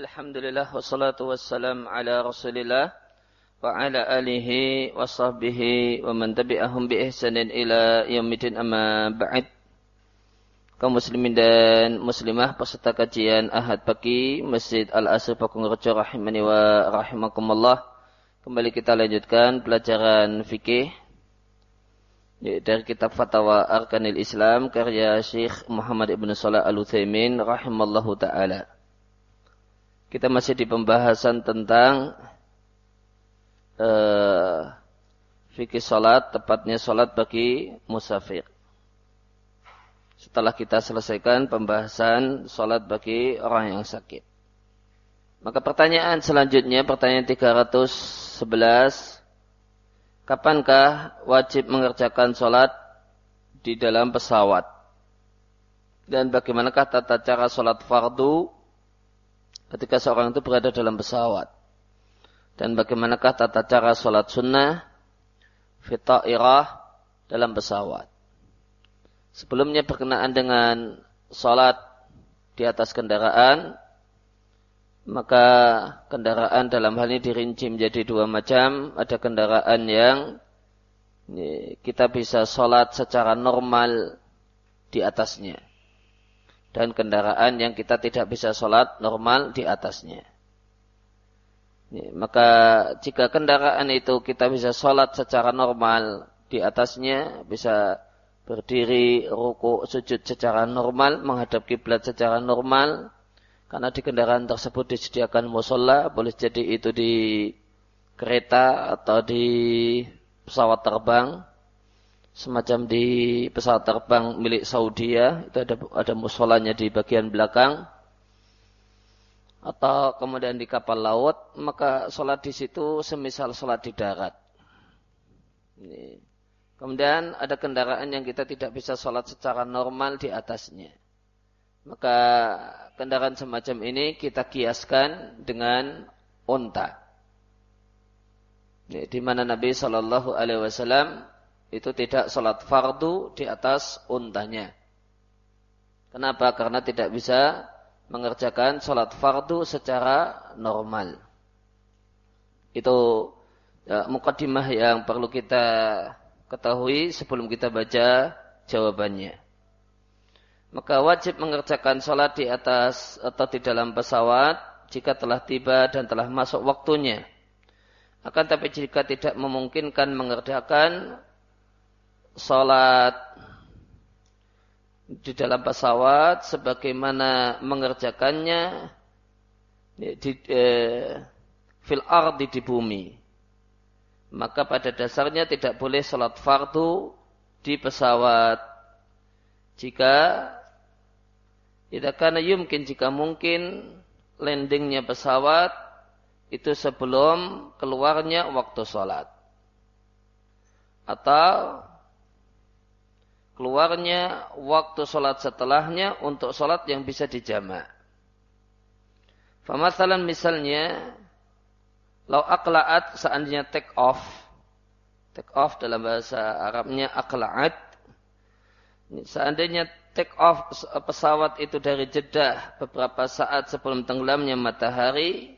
Alhamdulillah wassalatu wassalam ala Rasulillah wa ala alihi wa sahbihi wa man tabi'ahum bi ihsanin ila yaumidin amma ba'd. Kaum muslimin dan muslimah peserta kajian Ahad pagi Masjid Al-Asr Pakung Rejo rahimani wa rahimakumullah. Kembali kita lanjutkan pelajaran fikih dari kitab Fatwa Arkanil Islam karya Syekh Muhammad Ibn Salah Al-Utsaimin rahimallahu taala. Kita masih di pembahasan tentang uh, fikih salat, tepatnya salat bagi musafir. Setelah kita selesaikan pembahasan salat bagi orang yang sakit. Maka pertanyaan selanjutnya, pertanyaan 311. Kapankah wajib mengerjakan salat di dalam pesawat? Dan bagaimanakah tata cara salat fardu ketika seorang itu berada dalam pesawat. Dan bagaimanakah tata cara sholat sunnah fitairah dalam pesawat. Sebelumnya berkenaan dengan sholat di atas kendaraan, maka kendaraan dalam hal ini dirinci menjadi dua macam. Ada kendaraan yang kita bisa sholat secara normal di atasnya dan kendaraan yang kita tidak bisa sholat normal di atasnya. Ya, maka jika kendaraan itu kita bisa sholat secara normal di atasnya, bisa berdiri, ruku, sujud secara normal, menghadap kiblat secara normal, karena di kendaraan tersebut disediakan musola, boleh jadi itu di kereta atau di pesawat terbang, semacam di pesawat terbang milik Saudi ya, itu ada ada musolanya di bagian belakang atau kemudian di kapal laut, maka sholat di situ semisal sholat di darat. Ini. Kemudian ada kendaraan yang kita tidak bisa sholat secara normal di atasnya. Maka kendaraan semacam ini kita kiaskan dengan unta. Di mana Nabi Shallallahu Alaihi Wasallam itu tidak sholat fardu di atas untanya. Kenapa? Karena tidak bisa mengerjakan sholat fardu secara normal. Itu ya, mukadimah yang perlu kita ketahui sebelum kita baca jawabannya. Maka wajib mengerjakan sholat di atas atau di dalam pesawat jika telah tiba dan telah masuk waktunya. Akan tapi jika tidak memungkinkan mengerjakan sholat di dalam pesawat sebagaimana mengerjakannya di eh, fil ardi di bumi. Maka pada dasarnya tidak boleh sholat fardu di pesawat. Jika tidak karena yumkin jika mungkin landingnya pesawat itu sebelum keluarnya waktu sholat. Atau keluarnya waktu sholat setelahnya untuk sholat yang bisa dijamak. Famasalan misalnya, lau aklaat seandainya take off, take off dalam bahasa Arabnya aklaat, seandainya take off pesawat itu dari Jeddah beberapa saat sebelum tenggelamnya matahari,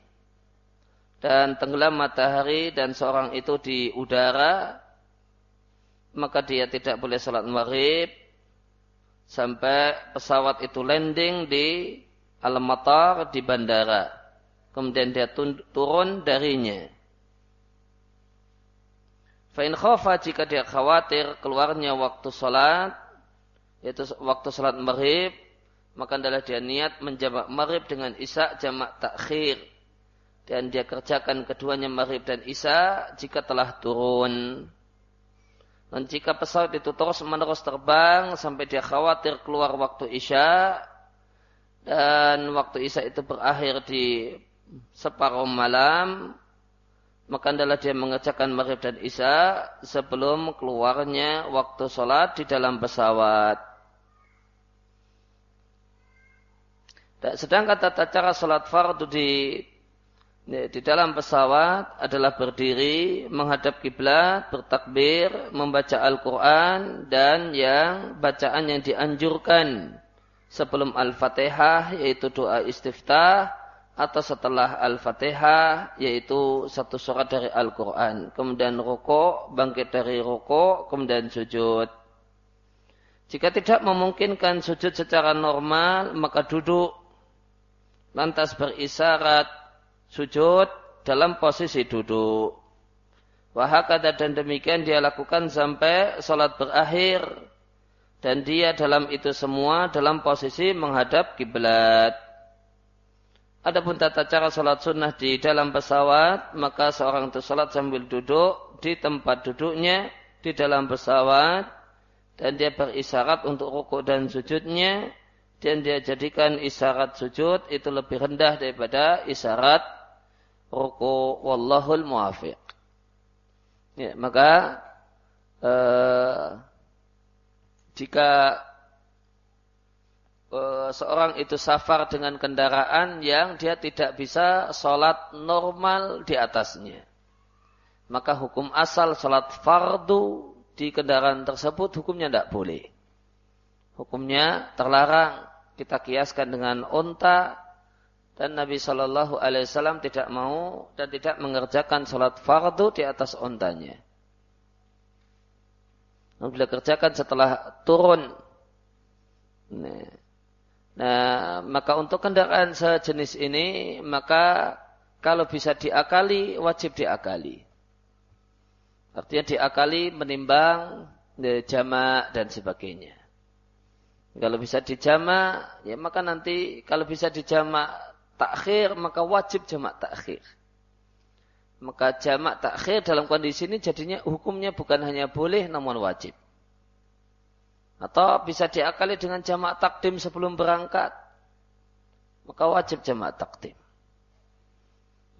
dan tenggelam matahari dan seorang itu di udara, maka dia tidak boleh sholat maghrib sampai pesawat itu landing di al-matar di bandara. Kemudian dia turun darinya. Fa'in khafa jika dia khawatir keluarnya waktu sholat, yaitu waktu sholat maghrib, maka adalah dia niat menjamak maghrib dengan isya jamak takhir. Dan dia kerjakan keduanya maghrib dan isya jika telah turun. Dan jika pesawat itu terus menerus terbang sampai dia khawatir keluar waktu isya dan waktu isya itu berakhir di separuh malam, maka adalah dia mengerjakan maghrib dan isya sebelum keluarnya waktu sholat di dalam pesawat. Sedangkan tata cara sholat fardu di di dalam pesawat adalah berdiri, menghadap kiblat, bertakbir, membaca Al-Quran, dan yang bacaan yang dianjurkan sebelum Al-Fatihah, yaitu doa istiftah, atau setelah Al-Fatihah yaitu satu surat dari Al-Quran. Kemudian rokok, bangkit dari rokok, kemudian sujud. Jika tidak memungkinkan sujud secara normal, maka duduk. Lantas berisarat sujud dalam posisi duduk. Wahakada dan demikian dia lakukan sampai sholat berakhir. Dan dia dalam itu semua dalam posisi menghadap kiblat. Adapun tata cara sholat sunnah di dalam pesawat, maka seorang itu sholat sambil duduk di tempat duduknya di dalam pesawat dan dia berisyarat untuk rukuk dan sujudnya dan dia jadikan isyarat sujud itu lebih rendah daripada isyarat rukuk wallahul muafiq. Ya, maka eh, jika Eh, seorang itu safar dengan kendaraan yang dia tidak bisa sholat normal di atasnya. Maka hukum asal sholat fardu di kendaraan tersebut hukumnya tidak boleh. Hukumnya terlarang. Kita kiaskan dengan onta dan Nabi Shallallahu Alaihi Wasallam tidak mau dan tidak mengerjakan sholat fardu di atas ontanya. Bila kerjakan setelah turun. Nah, Nah, maka untuk kendaraan sejenis ini, maka kalau bisa diakali, wajib diakali. Artinya diakali menimbang e, jamak dan sebagainya. Kalau bisa dijamak, ya maka nanti kalau bisa dijamak takhir, maka wajib jamak takhir. Maka jamak takhir dalam kondisi ini jadinya hukumnya bukan hanya boleh namun wajib. Atau bisa diakali dengan jamak takdim sebelum berangkat. Maka wajib jamak takdim.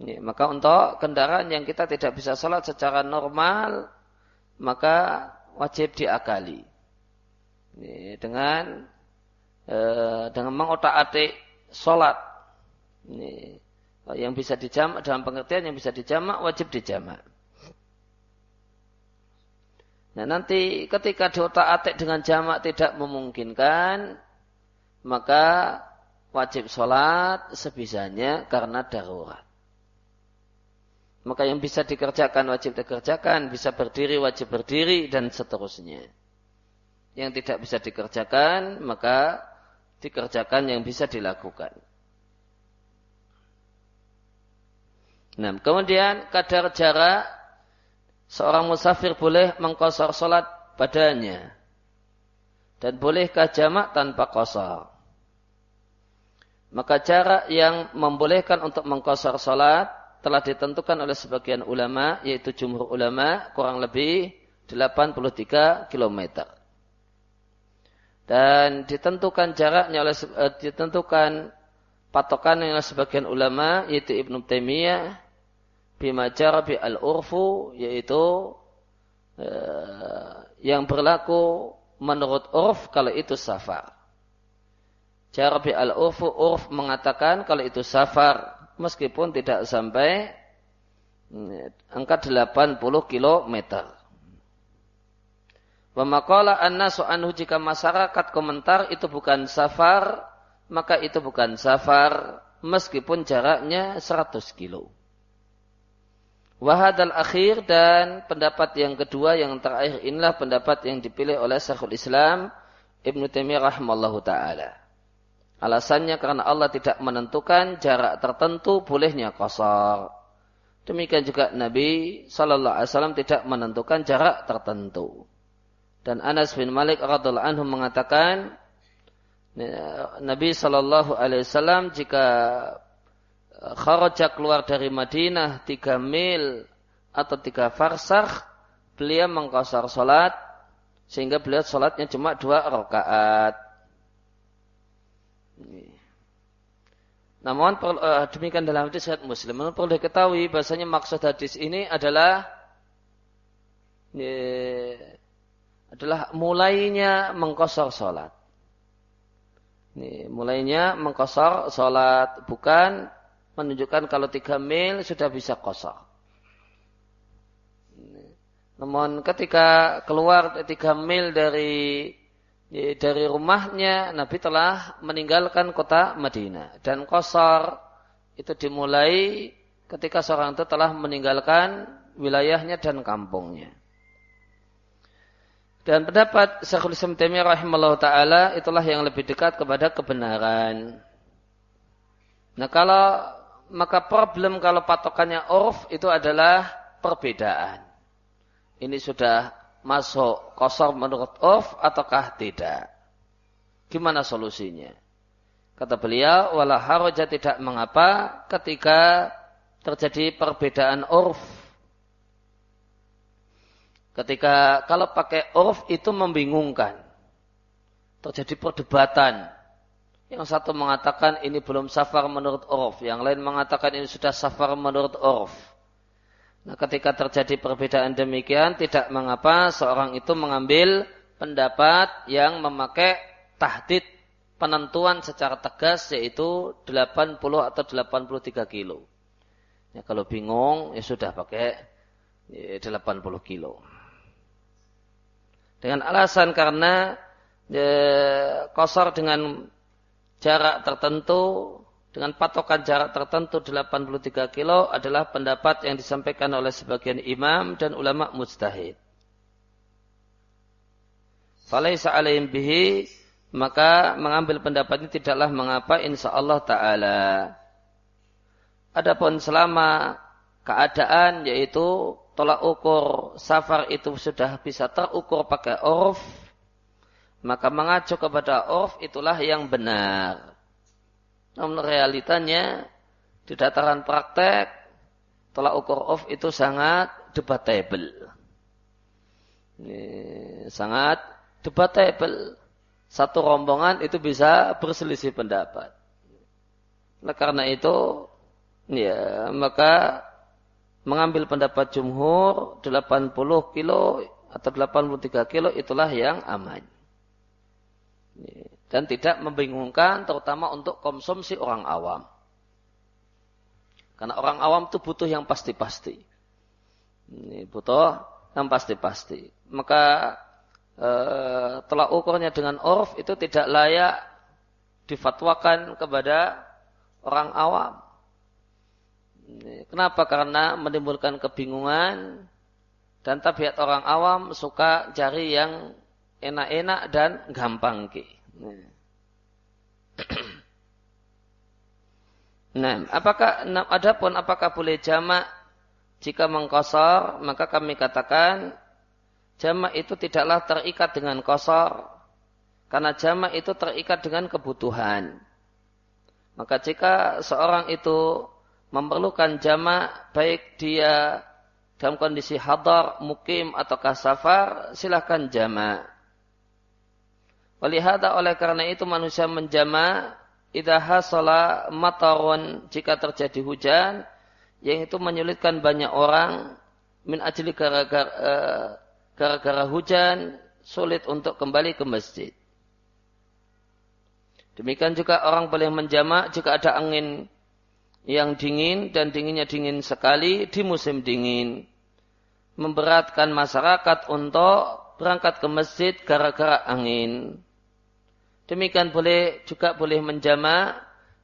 Ini, maka untuk kendaraan yang kita tidak bisa sholat secara normal, maka wajib diakali. Ini, dengan e, dengan mengotak-atik sholat. Ini, yang bisa dijamak dalam pengertian yang bisa dijamak wajib dijamak. Nah nanti ketika diotak atik dengan jamak tidak memungkinkan, maka wajib sholat sebisanya karena darurat. Maka yang bisa dikerjakan wajib dikerjakan, bisa berdiri wajib berdiri dan seterusnya. Yang tidak bisa dikerjakan maka dikerjakan yang bisa dilakukan. Nah, kemudian kadar jarak seorang musafir boleh mengkosor solat padanya. Dan bolehkah jamak tanpa kosor? Maka jarak yang membolehkan untuk mengkosor solat telah ditentukan oleh sebagian ulama, yaitu jumhur ulama, kurang lebih 83 km. Dan ditentukan jaraknya oleh eh, ditentukan patokan oleh sebagian ulama, yaitu Ibnu Taimiyah bima jarabi al-urfu yaitu uh, yang berlaku menurut urf kalau itu safar. Jarabi al-urfu urf mengatakan kalau itu safar meskipun tidak sampai uh, angka 80 km. Wamakola annasu anhu jika masyarakat komentar itu bukan safar, maka itu bukan safar meskipun jaraknya 100 kilo. Wahadal akhir dan pendapat yang kedua yang terakhir inilah pendapat yang dipilih oleh Syekhul Islam Ibn Taimiyah rahimallahu taala. Alasannya karena Allah tidak menentukan jarak tertentu bolehnya kosor. Demikian juga Nabi Shallallahu Alaihi Wasallam tidak menentukan jarak tertentu. Dan Anas bin Malik radhiallahu anhu mengatakan Nabi Shallallahu Alaihi Wasallam jika kharaja keluar dari Madinah tiga mil atau tiga farsakh, beliau mengkosar solat sehingga beliau solatnya cuma dua rakaat. Namun uh, demikian dalam hadis riwayat Muslim. Namun perlu diketahui bahasanya maksud hadis ini adalah ya, adalah mulainya mengkosor solat. Ini, mulainya mengkosor solat bukan menunjukkan kalau tiga mil sudah bisa kosong. Namun ketika keluar tiga mil dari dari rumahnya, Nabi telah meninggalkan kota Madinah dan kosor itu dimulai ketika seorang itu telah meninggalkan wilayahnya dan kampungnya. Dan pendapat Syekhul Islam Taimiyah rahimahullah taala itulah yang lebih dekat kepada kebenaran. Nah kalau maka problem kalau patokannya urf itu adalah perbedaan. Ini sudah masuk kosor menurut urf ataukah tidak? Gimana solusinya? Kata beliau, wala haraja tidak mengapa ketika terjadi perbedaan urf Ketika kalau pakai urf itu membingungkan. Terjadi perdebatan. Yang satu mengatakan ini belum safar menurut urf. Yang lain mengatakan ini sudah safar menurut urf. Nah ketika terjadi perbedaan demikian tidak mengapa seorang itu mengambil pendapat yang memakai tahdid penentuan secara tegas yaitu 80 atau 83 kilo. Ya, kalau bingung ya sudah pakai ya, 80 kilo dengan alasan karena e, kosor dengan jarak tertentu dengan patokan jarak tertentu 83 kilo adalah pendapat yang disampaikan oleh sebagian imam dan ulama mujtahid. Falaisa alaihim bihi maka mengambil pendapat ini tidaklah mengapa insya Allah Ta'ala. Adapun selama keadaan yaitu tolak ukur safar itu sudah bisa terukur pakai urf, maka mengacu kepada urf itulah yang benar. Namun realitanya di dataran praktek tolak ukur urf itu sangat debatable. Ini sangat debatable. Satu rombongan itu bisa berselisih pendapat. Nah, karena itu ya maka mengambil pendapat jumhur 80 kilo atau 83 kilo itulah yang aman. Dan tidak membingungkan terutama untuk konsumsi orang awam. Karena orang awam itu butuh yang pasti-pasti. Ini butuh yang pasti-pasti. Maka e, telah ukurnya dengan urf itu tidak layak difatwakan kepada orang awam. Kenapa? Karena menimbulkan kebingungan dan tabiat orang awam suka cari yang enak-enak dan gampang ki. Nah, apakah nah, adapun apakah boleh jamak jika mengkosor, maka kami katakan jamak itu tidaklah terikat dengan kosor karena jamak itu terikat dengan kebutuhan. Maka jika seorang itu memerlukan jamak baik dia dalam kondisi hadar, mukim atau safar, silahkan jamak. Walihada oleh karena itu manusia menjamak idha hasala matarun jika terjadi hujan yang itu menyulitkan banyak orang min ajli gara-gara uh, gara-gara hujan sulit untuk kembali ke masjid. Demikian juga orang boleh menjamak jika ada angin yang dingin dan dinginnya dingin sekali di musim dingin. Memberatkan masyarakat untuk berangkat ke masjid gara-gara angin. Demikian boleh juga boleh menjama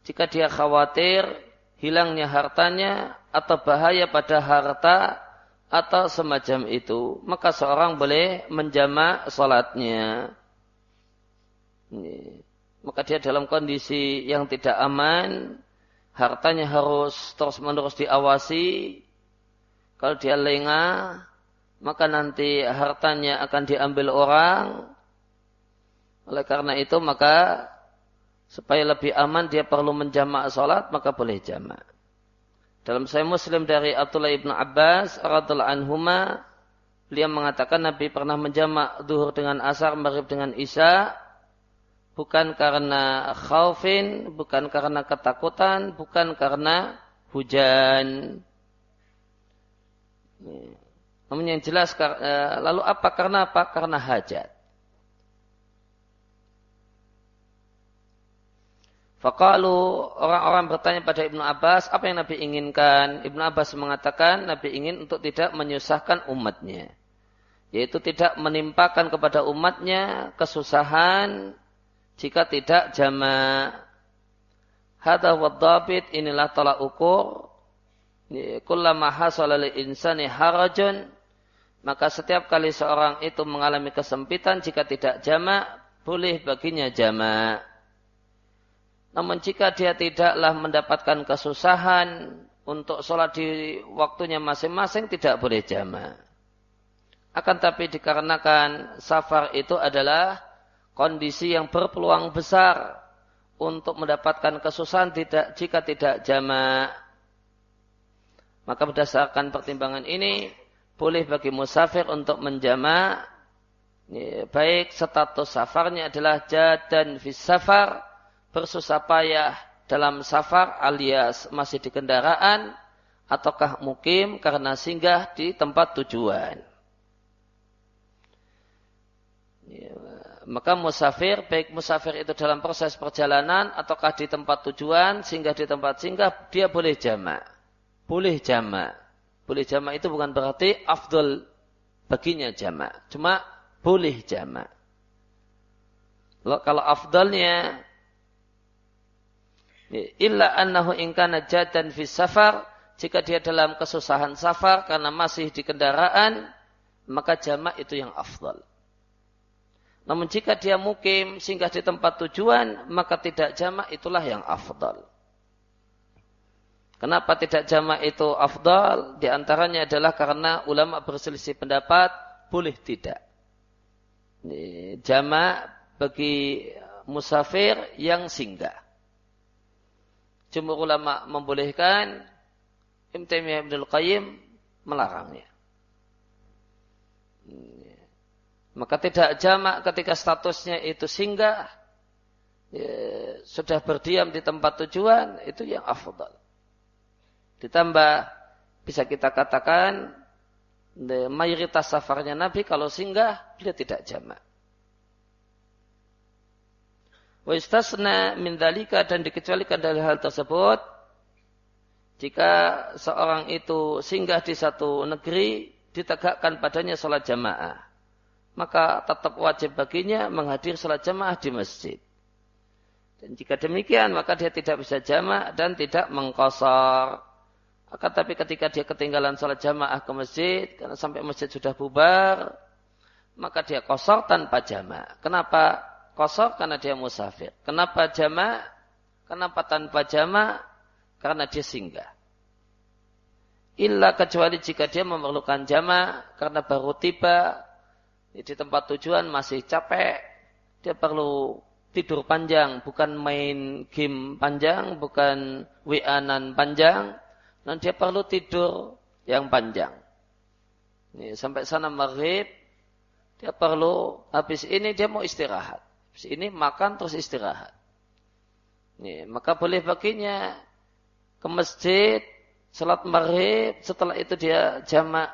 jika dia khawatir hilangnya hartanya atau bahaya pada harta atau semacam itu. Maka seorang boleh menjama sholatnya. Maka dia dalam kondisi yang tidak aman, hartanya harus terus-menerus diawasi. Kalau dia lengah, maka nanti hartanya akan diambil orang. Oleh karena itu, maka supaya lebih aman dia perlu menjamak sholat, maka boleh jamak. Dalam saya Muslim dari Abdullah ibn Abbas radhiallahu anhuma, beliau mengatakan Nabi pernah menjamak duhur dengan asar, maghrib dengan isya, bukan karena khaufin, bukan karena ketakutan, bukan karena hujan. Namun yang jelas, eh, lalu apa? Karena apa? Karena hajat. Fakalu orang-orang bertanya pada Ibnu Abbas, apa yang Nabi inginkan? Ibnu Abbas mengatakan Nabi ingin untuk tidak menyusahkan umatnya. Yaitu tidak menimpakan kepada umatnya kesusahan jika tidak jamak. Hada wadabit inilah tolak ukur. Kullama hasala insani harajun. Maka setiap kali seorang itu mengalami kesempitan jika tidak jamak, boleh baginya jamak. Namun jika dia tidaklah mendapatkan kesusahan untuk sholat di waktunya masing-masing, tidak boleh jamak. Akan tapi dikarenakan safar itu adalah kondisi yang berpeluang besar untuk mendapatkan kesusahan tidak jika tidak jamak. Maka berdasarkan pertimbangan ini boleh bagi musafir untuk menjamak baik status safarnya adalah jadan fis safar bersusah payah dalam safar alias masih di kendaraan ataukah mukim karena singgah di tempat tujuan. Ya, maka musafir, baik musafir itu dalam proses perjalanan ataukah di tempat tujuan, sehingga di tempat singgah, dia boleh jamak. Boleh jamak. Boleh jamak itu bukan berarti afdol baginya jamak. Cuma boleh jamak. Kalau afdalnya illa annahu ingkana jadan fi safar jika dia dalam kesusahan safar karena masih di kendaraan maka jamak itu yang afdal. Namun jika dia mukim singgah di tempat tujuan, maka tidak jamak itulah yang afdal. Kenapa tidak jamak itu afdal? Di antaranya adalah karena ulama berselisih pendapat, boleh tidak. Jamak bagi musafir yang singgah. Jumhur ulama membolehkan, Ibn Taimiyah Ibn Qayyim melarangnya. Maka tidak jamak ketika statusnya itu singgah, ya, sudah berdiam di tempat tujuan, itu yang afdal. Ditambah, bisa kita katakan, mayoritas safarnya Nabi kalau singgah, beliau tidak jamak. Wa istasna min dalika dan dikecualikan dari hal tersebut jika seorang itu singgah di satu negeri ditegakkan padanya sholat jamaah maka tetap wajib baginya menghadir sholat jamaah di masjid. Dan jika demikian, maka dia tidak bisa jamaah dan tidak mengkosor. Akan tapi ketika dia ketinggalan sholat jamaah ke masjid, karena sampai masjid sudah bubar, maka dia kosor tanpa jamaah. Kenapa kosor? Karena dia musafir. Kenapa jamaah? Kenapa tanpa jamaah? Karena dia singgah. Illa kecuali jika dia memerlukan jamaah karena baru tiba di tempat tujuan masih capek, dia perlu tidur panjang, bukan main game panjang, bukan WA-nan panjang, dan dia perlu tidur yang panjang. Ini, sampai sana maghrib, dia perlu, habis ini dia mau istirahat. Ini makan terus istirahat. Ini, maka boleh baginya ke masjid, salat maghrib, setelah itu dia jamak.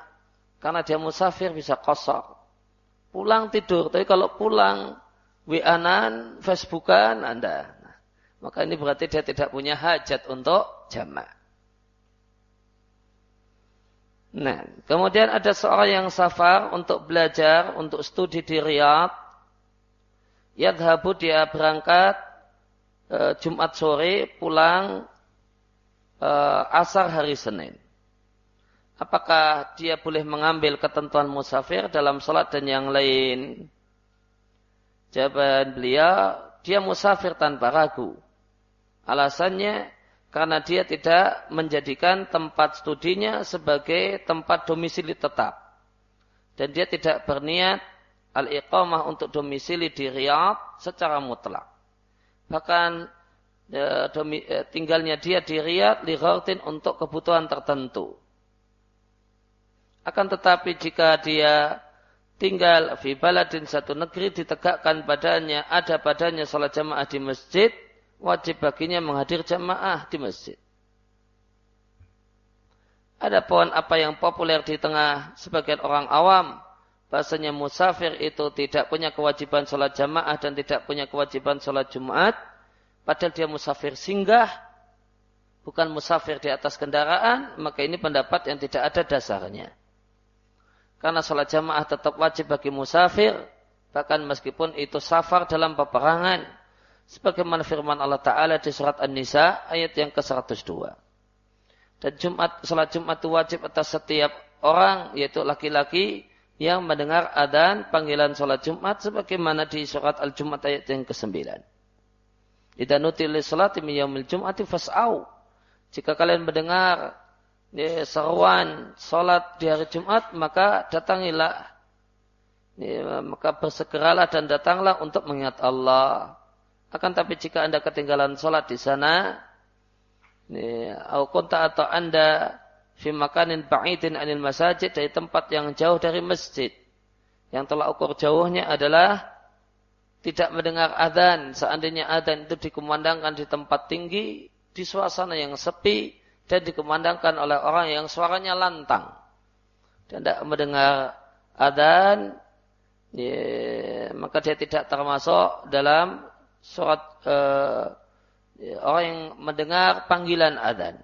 Karena dia musafir bisa kosong pulang tidur. Tapi kalau pulang WA-nan, Facebookan, Anda. Nah, maka ini berarti dia tidak punya hajat untuk jamak. Nah, kemudian ada seorang yang safar untuk belajar, untuk studi di Riyadh. Yadhabu dia berangkat e, Jumat sore, pulang e, asar hari Senin. Apakah dia boleh mengambil ketentuan musafir dalam sholat dan yang lain? Jawaban beliau, dia musafir tanpa ragu. Alasannya karena dia tidak menjadikan tempat studinya sebagai tempat domisili tetap. Dan dia tidak berniat al-iqamah untuk domisili di Riyadh secara mutlak. Bahkan e, e, tinggalnya dia di Riyadh li untuk kebutuhan tertentu akan tetapi jika dia tinggal di baladin satu negeri ditegakkan padanya, ada padanya sholat jamaah di masjid, wajib baginya menghadir jamaah di masjid. Ada pohon apa yang populer di tengah sebagian orang awam, bahasanya musafir itu tidak punya kewajiban sholat jamaah dan tidak punya kewajiban sholat jumat, padahal dia musafir singgah, bukan musafir di atas kendaraan, maka ini pendapat yang tidak ada dasarnya. Karena sholat jamaah tetap wajib bagi musafir, bahkan meskipun itu safar dalam peperangan. sebagaimana firman Allah Ta'ala di surat An-Nisa ayat yang ke-102. Dan Jumat, salat Jumat itu wajib atas setiap orang, yaitu laki-laki yang mendengar adan panggilan salat Jumat sebagaimana di surat Al-Jumat ayat yang ke-9. Idza nutili salati min yaumil jum'ati fas'au. Jika kalian mendengar ya, seruan salat di hari Jumat, maka datangilah. Ya, maka bersegeralah dan datanglah untuk mengingat Allah. Akan tapi jika anda ketinggalan salat di sana, ya, atau anda fi makanin ba'idin anil masajid dari tempat yang jauh dari masjid. Yang telah ukur jauhnya adalah tidak mendengar adzan, seandainya adzan itu dikumandangkan di tempat tinggi, di suasana yang sepi, dan dikumandangkan oleh orang yang suaranya lantang. Dan tidak mendengar adzan, ya, maka dia tidak termasuk dalam surat uh, orang yang mendengar panggilan adzan.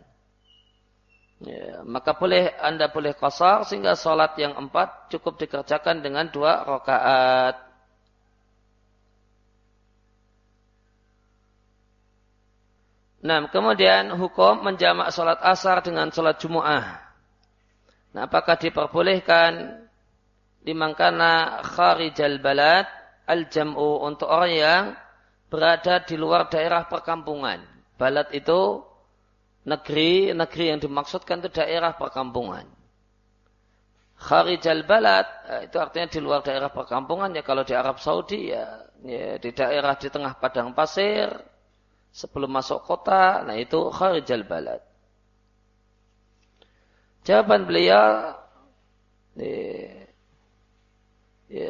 Ya, maka boleh anda boleh kosar sehingga sholat yang empat cukup dikerjakan dengan dua rakaat. Nah, kemudian hukum menjamak sholat asar dengan sholat jumu'ah. Nah, apakah diperbolehkan dimangkana kharijal balad al-jam'u untuk orang yang berada di luar daerah perkampungan. Balad itu negeri, negeri yang dimaksudkan itu daerah perkampungan. Kharijal balad eh, itu artinya di luar daerah perkampungan ya kalau di Arab Saudi ya, ya di daerah di tengah padang pasir sebelum masuk kota, nah itu kharijal balad. Jawaban beliau ya, ya,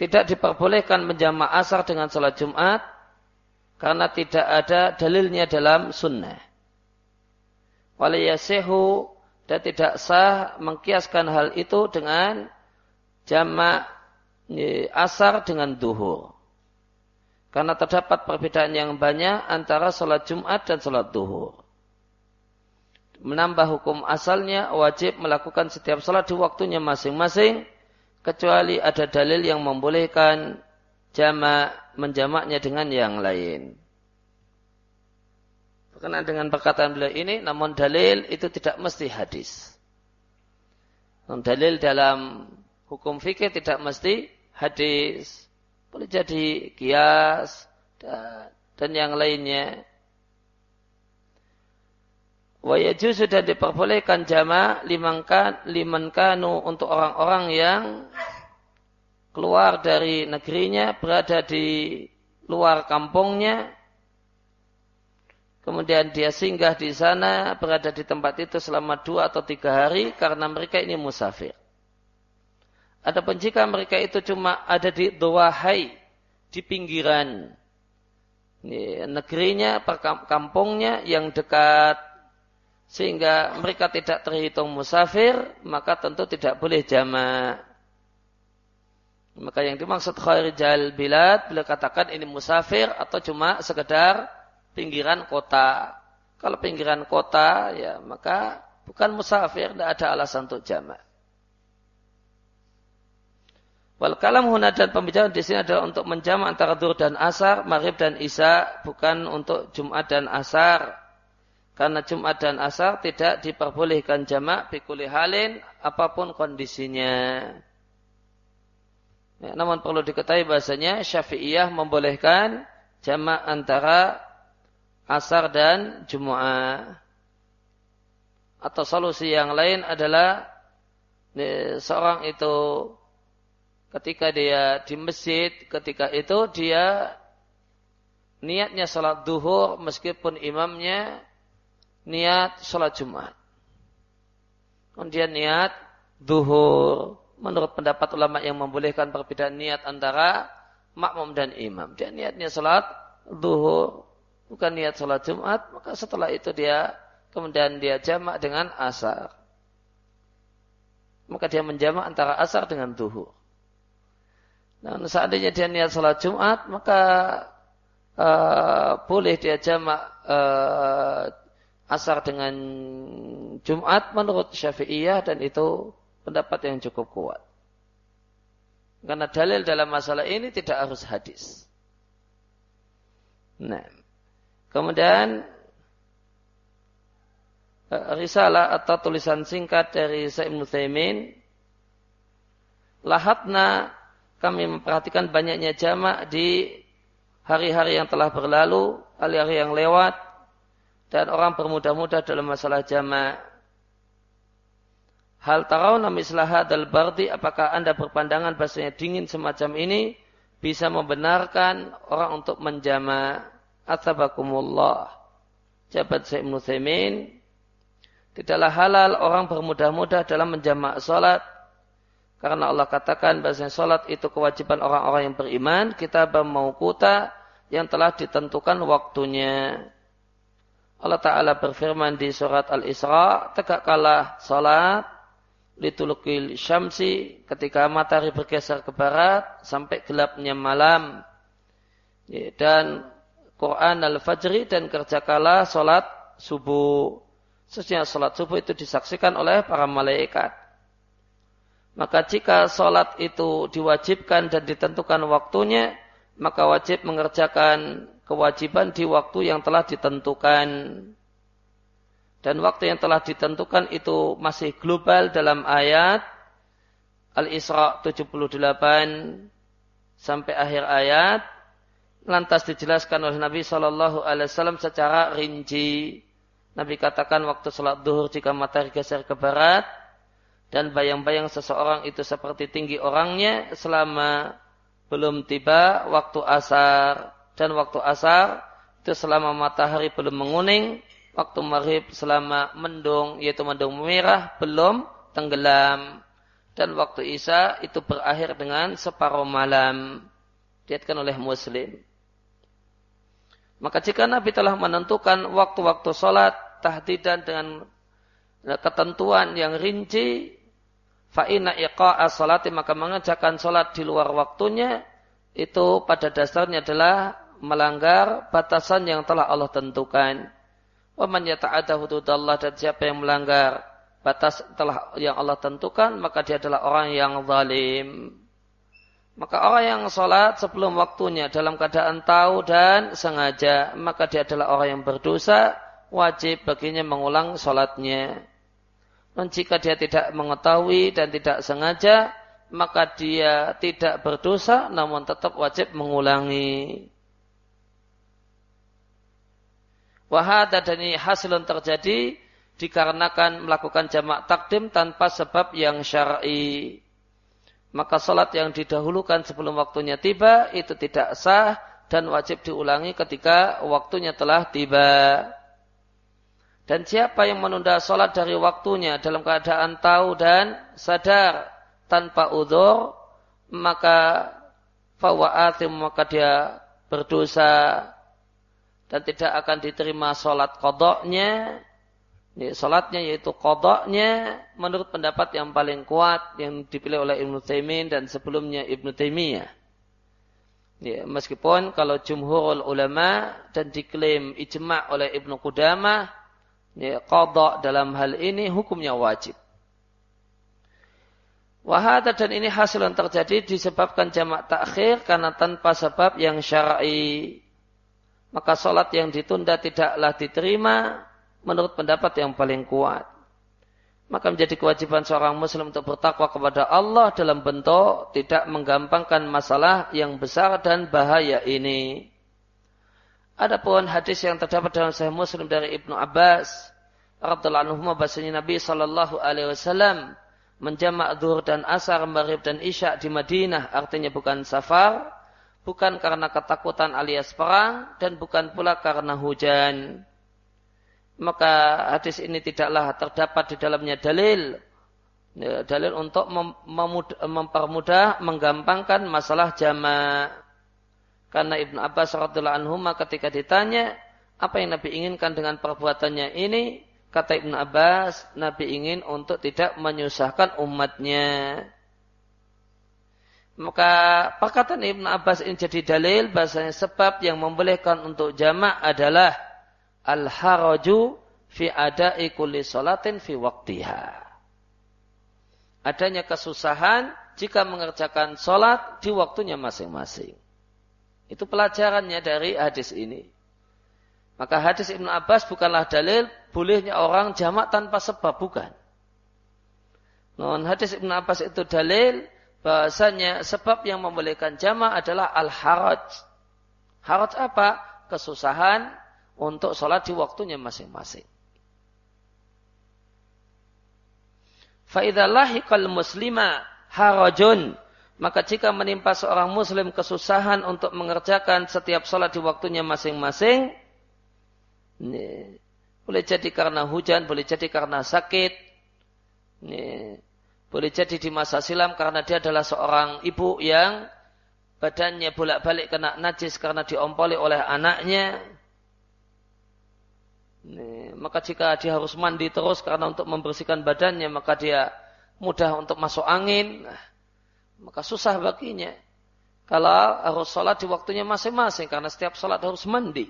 tidak diperbolehkan menjamak asar dengan sholat Jumat karena tidak ada dalilnya dalam sunnah. Walayasehu dan tidak sah mengkiaskan hal itu dengan jamak asar dengan duhur. Karena terdapat perbedaan yang banyak antara sholat Jumat dan sholat duhur. Menambah hukum asalnya wajib melakukan setiap sholat di waktunya masing-masing. Kecuali ada dalil yang membolehkan jamak menjamaknya dengan yang lain. Berkenaan dengan perkataan beliau ini, namun dalil itu tidak mesti hadis. Namun dalil dalam hukum fikih tidak mesti hadis boleh jadi kias dan, yang lainnya. Wayaju sudah diperbolehkan jama liman kanu untuk orang-orang yang keluar dari negerinya berada di luar kampungnya kemudian dia singgah di sana berada di tempat itu selama dua atau tiga hari karena mereka ini musafir Adapun jika mereka itu cuma ada di Dawahai, di pinggiran negerinya, kampungnya yang dekat, sehingga mereka tidak terhitung musafir, maka tentu tidak boleh jama. Maka yang dimaksud kharijal bilad, beliau katakan ini musafir atau cuma sekedar pinggiran kota. Kalau pinggiran kota, ya maka bukan musafir, tidak ada alasan untuk jama'. Wal kalam huna dan pembicaraan di sini adalah untuk menjamak antara dur dan asar, maghrib dan isya, bukan untuk Jumat dan asar. Karena Jumat dan asar tidak diperbolehkan jamak bikuli halin apa pun kondisinya. Ya, namun perlu diketahui bahasanya Syafi'iyah membolehkan jamak antara asar dan Jumat. Atau solusi yang lain adalah seorang itu ketika dia di masjid, ketika itu dia niatnya sholat duhur meskipun imamnya niat sholat jumat. Kemudian niat duhur. Menurut pendapat ulama yang membolehkan perbedaan niat antara makmum dan imam. Dia niatnya sholat duhur. Bukan niat sholat jumat. Maka setelah itu dia kemudian dia jamak dengan asar. Maka dia menjamak antara asar dengan duhur. Dan seandainya dia niat sholat Jumat, maka uh, boleh dia jamak uh, asar dengan Jumat menurut Syafi'iyah dan itu pendapat yang cukup kuat. Karena dalil dalam masalah ini tidak harus hadis. Nah, kemudian eh, risalah atau tulisan singkat dari Sa'ib Nuthaimin lahatna kami memperhatikan banyaknya jamak di hari-hari yang telah berlalu, hari-hari yang lewat, dan orang bermudah-mudah dalam masalah jamak. Hal tarawna mislah hadal bardi, apakah anda berpandangan bahasanya dingin semacam ini bisa membenarkan orang untuk menjama atabakumullah. Jabat Syekh Nusaimin, tidaklah halal orang bermudah-mudah dalam menjamak salat karena Allah katakan bahasanya salat itu kewajiban orang-orang yang beriman, kita kuta yang telah ditentukan waktunya. Allah Ta'ala berfirman di surat Al-Isra, tegakkanlah salat litulukil syamsi ketika matahari bergeser ke barat sampai gelapnya malam. Ya, dan Quran al-Fajri dan kerjakanlah solat subuh. Sesungguhnya solat subuh itu disaksikan oleh para malaikat. Maka jika solat itu diwajibkan dan ditentukan waktunya, maka wajib mengerjakan kewajiban di waktu yang telah ditentukan dan waktu yang telah ditentukan itu masih global dalam ayat Al-Isra 78 sampai akhir ayat lantas dijelaskan oleh Nabi Shallallahu Alaihi Wasallam secara rinci. Nabi katakan waktu sholat duhur jika matahari geser ke barat dan bayang-bayang seseorang itu seperti tinggi orangnya selama belum tiba waktu asar. Dan waktu asar itu selama matahari belum menguning waktu maghrib selama mendung yaitu mendung merah belum tenggelam. Dan waktu isya itu berakhir dengan separuh malam. Diatkan oleh muslim maka jika Nabi telah menentukan waktu-waktu sholat tahdidan dengan ketentuan yang rinci fa'ina iqa'a sholati maka mengerjakan sholat di luar waktunya itu pada dasarnya adalah melanggar batasan yang telah Allah tentukan Wa man yata'adda hududallah dan siapa yang melanggar batas telah yang Allah tentukan maka dia adalah orang yang zalim. Maka orang yang sholat sebelum waktunya dalam keadaan tahu dan sengaja, maka dia adalah orang yang berdosa, wajib baginya mengulang sholatnya. Dan jika dia tidak mengetahui dan tidak sengaja, maka dia tidak berdosa, namun tetap wajib mengulangi. Wahada dan ini hasilun terjadi dikarenakan melakukan jamak takdim tanpa sebab yang syar'i. Maka salat yang didahulukan sebelum waktunya tiba itu tidak sah dan wajib diulangi ketika waktunya telah tiba. Dan siapa yang menunda salat dari waktunya dalam keadaan tahu dan sadar tanpa udur, maka fawa'atim maka dia berdosa dan tidak akan diterima sholat kodoknya, sholatnya yaitu kodoknya menurut pendapat yang paling kuat yang dipilih oleh Ibnu Taimin dan sebelumnya Ibnu Taimiyah. Ya, meskipun kalau jumhurul ulama dan diklaim ijma' oleh Ibnu Qudamah, ya, kodok dalam hal ini hukumnya wajib. Wahada dan ini hasil yang terjadi disebabkan jamak takhir karena tanpa sebab yang syar'i maka sholat yang ditunda tidaklah diterima menurut pendapat yang paling kuat. Maka menjadi kewajiban seorang muslim untuk bertakwa kepada Allah dalam bentuk tidak menggampangkan masalah yang besar dan bahaya ini. Adapun hadis yang terdapat dalam Sahih Muslim dari Ibnu Abbas radhiyallahu anhu bahasanya Nabi sallallahu alaihi wasallam menjamak zuhur dan asar, maghrib dan isya di Madinah artinya bukan safar bukan karena ketakutan alias perang dan bukan pula karena hujan. Maka hadis ini tidaklah terdapat di dalamnya dalil ya, dalil untuk mem mempermudah menggampangkan masalah jamaah. Karena Ibnu Abbas radhiyallahu anhu ketika ditanya apa yang Nabi inginkan dengan perbuatannya ini, kata Ibnu Abbas, Nabi ingin untuk tidak menyusahkan umatnya. Maka perkataan Ibn Abbas ini jadi dalil bahasanya sebab yang membolehkan untuk jamak adalah al-haraju fi ada'i kulli salatin fi waktiha. Adanya kesusahan jika mengerjakan sholat di waktunya masing-masing. Itu pelajarannya dari hadis ini. Maka hadis Ibnu Abbas bukanlah dalil bolehnya orang jamak tanpa sebab, bukan. Non hadis Ibnu Abbas itu dalil bahasanya sebab yang membolehkan jamak adalah al-haraj. Haraj apa? Kesusahan untuk sholat di waktunya masing-masing. Faidalahiqal muslima harajun. Maka jika menimpa seorang muslim kesusahan untuk mengerjakan setiap sholat di waktunya masing-masing, boleh jadi karena hujan, boleh jadi karena sakit, boleh jadi di masa silam karena dia adalah seorang ibu yang badannya bolak-balik kena najis karena diompoli oleh anaknya. Maka jika dia harus mandi terus karena untuk membersihkan badannya, maka dia mudah untuk masuk angin. Nah, maka susah baginya. Kalau harus sholat di waktunya masing-masing, karena setiap sholat harus mandi.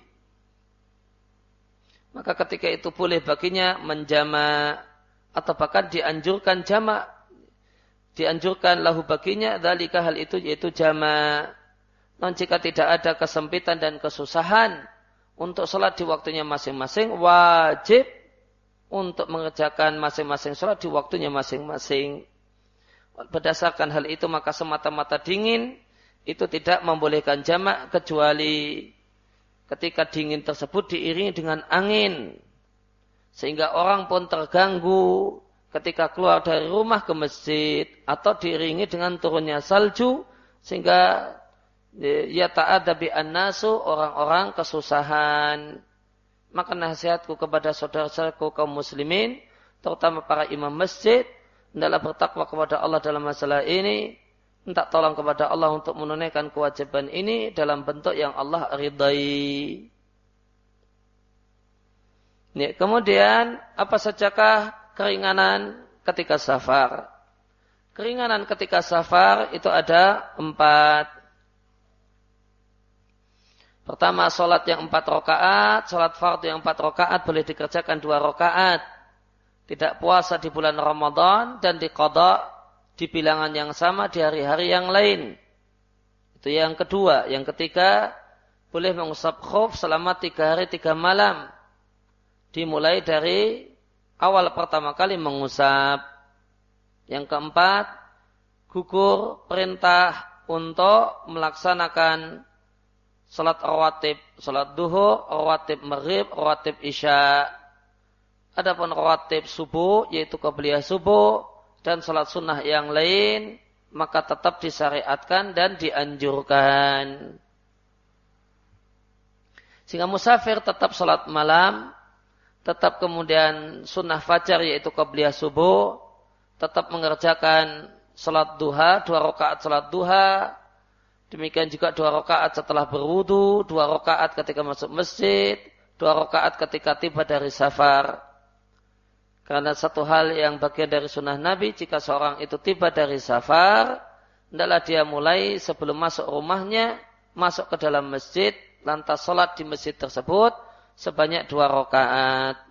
Maka ketika itu boleh baginya menjama atau bahkan dianjurkan jama dianjurkan lahu baginya dalika hal itu yaitu jama non jika tidak ada kesempitan dan kesusahan untuk sholat di waktunya masing-masing, wajib untuk mengerjakan masing-masing sholat di waktunya masing-masing. Berdasarkan hal itu maka semata-mata dingin itu tidak membolehkan jamak kecuali ketika dingin tersebut diiringi dengan angin. Sehingga orang pun terganggu ketika keluar dari rumah ke masjid atau diiringi dengan turunnya salju sehingga ya ta'ada bi annasu orang-orang kesusahan. Maka nasihatku kepada saudara-saudaraku kaum muslimin, terutama para imam masjid, hendaklah bertakwa kepada Allah dalam masalah ini, minta tolong kepada Allah untuk menunaikan kewajiban ini dalam bentuk yang Allah ridai. Ya, kemudian apa sajakah keringanan ketika safar? Keringanan ketika safar itu ada empat. Pertama, sholat yang empat rakaat, sholat fardu yang empat rakaat boleh dikerjakan dua rakaat. Tidak puasa di bulan Ramadan dan dikodok di bilangan yang sama di hari-hari yang lain. Itu yang kedua. Yang ketiga, boleh mengusap khuf selama tiga hari tiga malam. Dimulai dari awal pertama kali mengusap. Yang keempat, gugur perintah untuk melaksanakan salat rawatib, salat duhur, rawatib maghrib, rawatib isya. Adapun rawatib subuh yaitu kebelia subuh dan salat sunnah yang lain maka tetap disyariatkan dan dianjurkan. Sehingga musafir tetap salat malam, tetap kemudian sunnah fajar yaitu kebelia subuh, tetap mengerjakan salat duha, dua rakaat salat duha, Demikian juga dua rakaat setelah berwudu, dua rakaat ketika masuk masjid, dua rakaat ketika tiba dari safar. Karena satu hal yang bagian dari sunnah Nabi, jika seorang itu tiba dari safar, hendaklah dia mulai sebelum masuk rumahnya, masuk ke dalam masjid, lantas sholat di masjid tersebut sebanyak dua rakaat.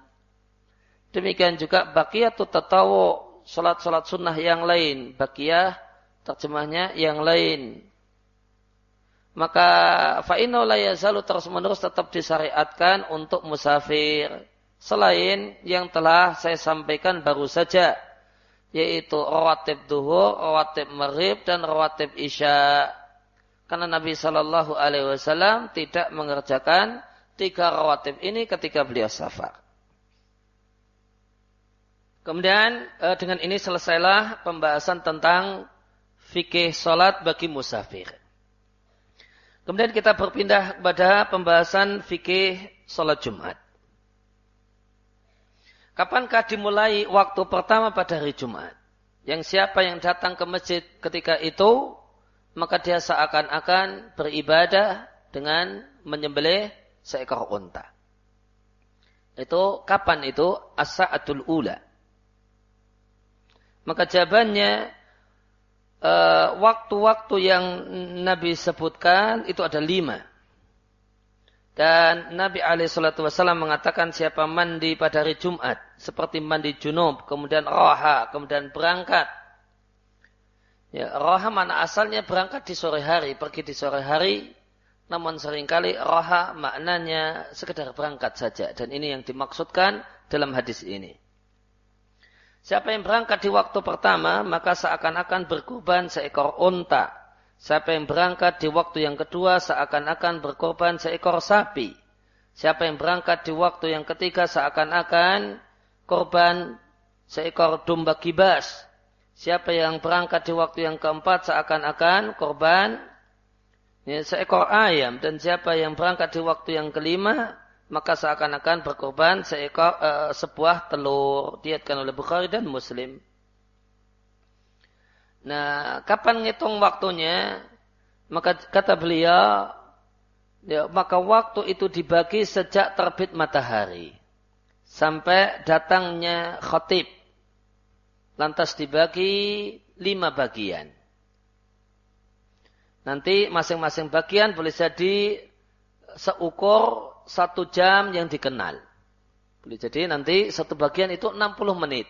Demikian juga bakiyatut tatawu, sholat-sholat sunnah yang lain. Bakiyah terjemahnya yang lain maka fa'inau la yazalu terus menerus tetap disyariatkan untuk musafir selain yang telah saya sampaikan baru saja yaitu rawatib duhur, rawatib maghrib dan rawatib isya. Karena Nabi Shallallahu Alaihi Wasallam tidak mengerjakan tiga rawatib ini ketika beliau safar. Kemudian eh, dengan ini selesailah pembahasan tentang fikih solat bagi musafir. Kemudian kita berpindah kepada pembahasan fikih sholat Jumat. Kapankah dimulai waktu pertama pada hari Jumat? Yang siapa yang datang ke masjid ketika itu, maka dia seakan-akan beribadah dengan menyembelih seekor unta. Itu kapan itu? As-sa'atul ula. Maka jawabannya waktu-waktu uh, yang Nabi sebutkan itu ada lima. Dan Nabi alaihissalatu wassalam mengatakan siapa mandi pada hari Jumat. Seperti mandi junub, kemudian roha, kemudian berangkat. Ya, roha mana asalnya berangkat di sore hari, pergi di sore hari. namun sering kali roha maknanya sekedar berangkat saja. Dan ini yang dimaksudkan dalam hadis ini. Siapa yang berangkat di waktu pertama, maka seakan-akan berkorban seekor unta. Siapa yang berangkat di waktu yang kedua, seakan-akan berkorban seekor sapi. Siapa yang berangkat di waktu yang ketiga, seakan-akan korban seekor domba kibas. Siapa yang berangkat di waktu yang keempat, seakan-akan korban ya, seekor ayam. Dan siapa yang berangkat di waktu yang kelima, maka seakan-akan berkorban seekor uh, sebuah telur diatkan oleh Bukhari dan Muslim. Nah, kapan ngitung waktunya? Maka kata beliau, ya, maka waktu itu dibagi sejak terbit matahari sampai datangnya khotib. Lantas dibagi lima bagian. Nanti masing-masing bagian boleh jadi seukur satu jam yang dikenal. Jadi nanti satu bagian itu 60 menit.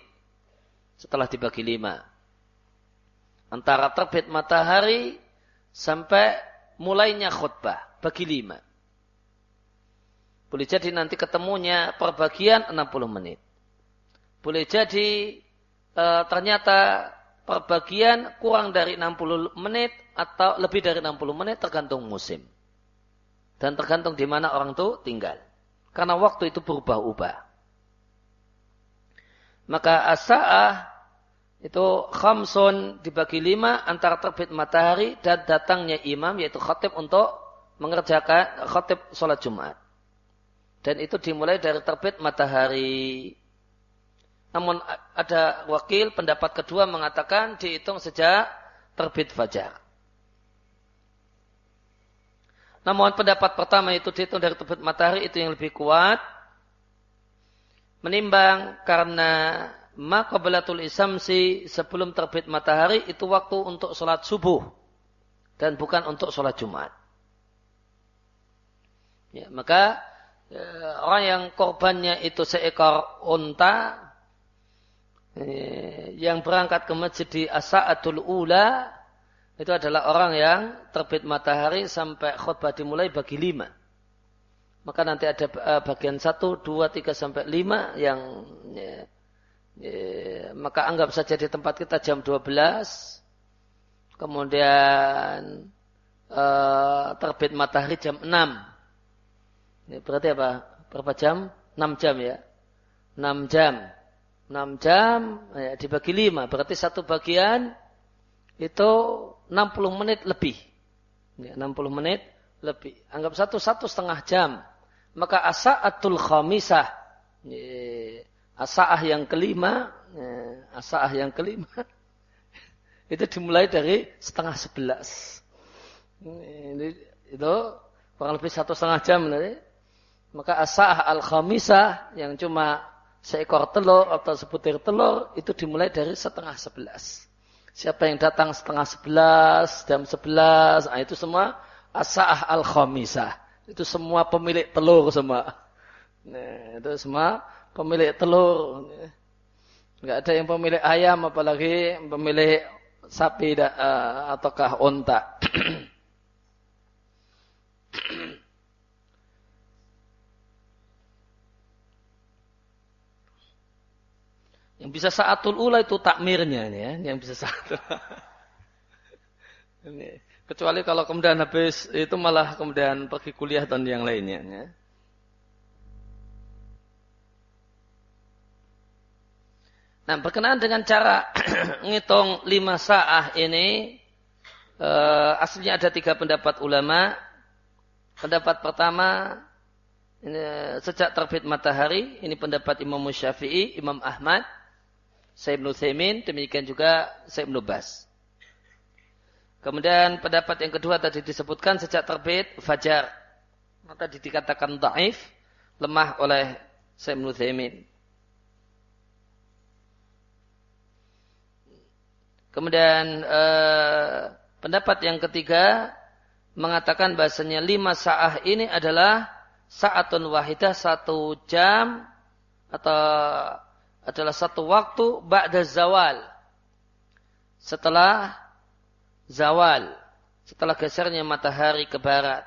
Setelah dibagi lima. Antara terbit matahari sampai mulainya khutbah. Bagi lima. Boleh jadi nanti ketemunya perbagian 60 menit. Boleh jadi e, ternyata perbagian kurang dari 60 menit atau lebih dari 60 menit tergantung musim. Dan tergantung di mana orang itu tinggal. Karena waktu itu berubah-ubah. Maka asa'ah itu khamsun dibagi lima antara terbit matahari dan datangnya imam yaitu khatib untuk mengerjakan khatib sholat Jumat. Dan itu dimulai dari terbit matahari. Namun ada wakil pendapat kedua mengatakan dihitung sejak terbit fajar. Namun pendapat pertama itu dihitung dari terbit matahari itu yang lebih kuat. Menimbang karena makabalatul isamsi sebelum terbit matahari itu waktu untuk sholat subuh. Dan bukan untuk sholat Jumat. Ya, maka ya, orang yang korbannya itu seekor unta ya, yang berangkat ke masjid di Asa'atul Ula itu adalah orang yang terbit matahari sampai khutbah dimulai bagi lima. Maka nanti ada eh, bagian satu, dua, tiga sampai lima yang ya, ya, maka anggap saja di tempat kita jam dua belas, kemudian uh, terbit matahari jam enam. Ya, berarti apa? Berapa jam? Enam jam ya. Enam jam. Enam jam ya, dibagi lima. Berarti satu bagian itu 60 menit lebih. Ya, 60 menit lebih. Anggap satu satu setengah jam. Maka asa'atul khamisah. Ya, asa'ah yang kelima. Ya, asa'ah yang kelima. Itu dimulai dari setengah sebelas. Itu kurang lebih satu setengah jam. Nanti. Maka asa'ah al-khamisah yang cuma seekor telur atau sebutir telur itu dimulai dari setengah sebelas. Siapa yang datang setengah sebelas, jam sebelas, nah itu semua asa'ah al-khamisah. Itu semua pemilik telur semua. Nah, itu semua pemilik telur. Enggak ada yang pemilik ayam apalagi pemilik sapi uh, ataukah onta. Yang bisa saatul ula itu takmirnya ya, yang bisa saatul. Kecuali kalau kemudian habis itu malah kemudian pergi kuliah dan yang lainnya. Ya. Nah, berkenaan dengan cara ngitung lima sa'ah ini, eh, aslinya ada tiga pendapat ulama. Pendapat pertama, ini, sejak terbit matahari, ini pendapat Imam Syafi'i, Imam Ahmad. Syekh Ibn Thaymin, demikian juga Syekh Ibn Bas. Kemudian pendapat yang kedua tadi disebutkan sejak terbit fajar. Tadi dikatakan daif, lemah oleh Syekh Ibn Thaymin. Kemudian eh, pendapat yang ketiga mengatakan bahasanya lima sa'ah ini adalah sa'atun wahidah satu jam atau adalah satu waktu ba'da zawal. Setelah zawal. Setelah gesernya matahari ke barat.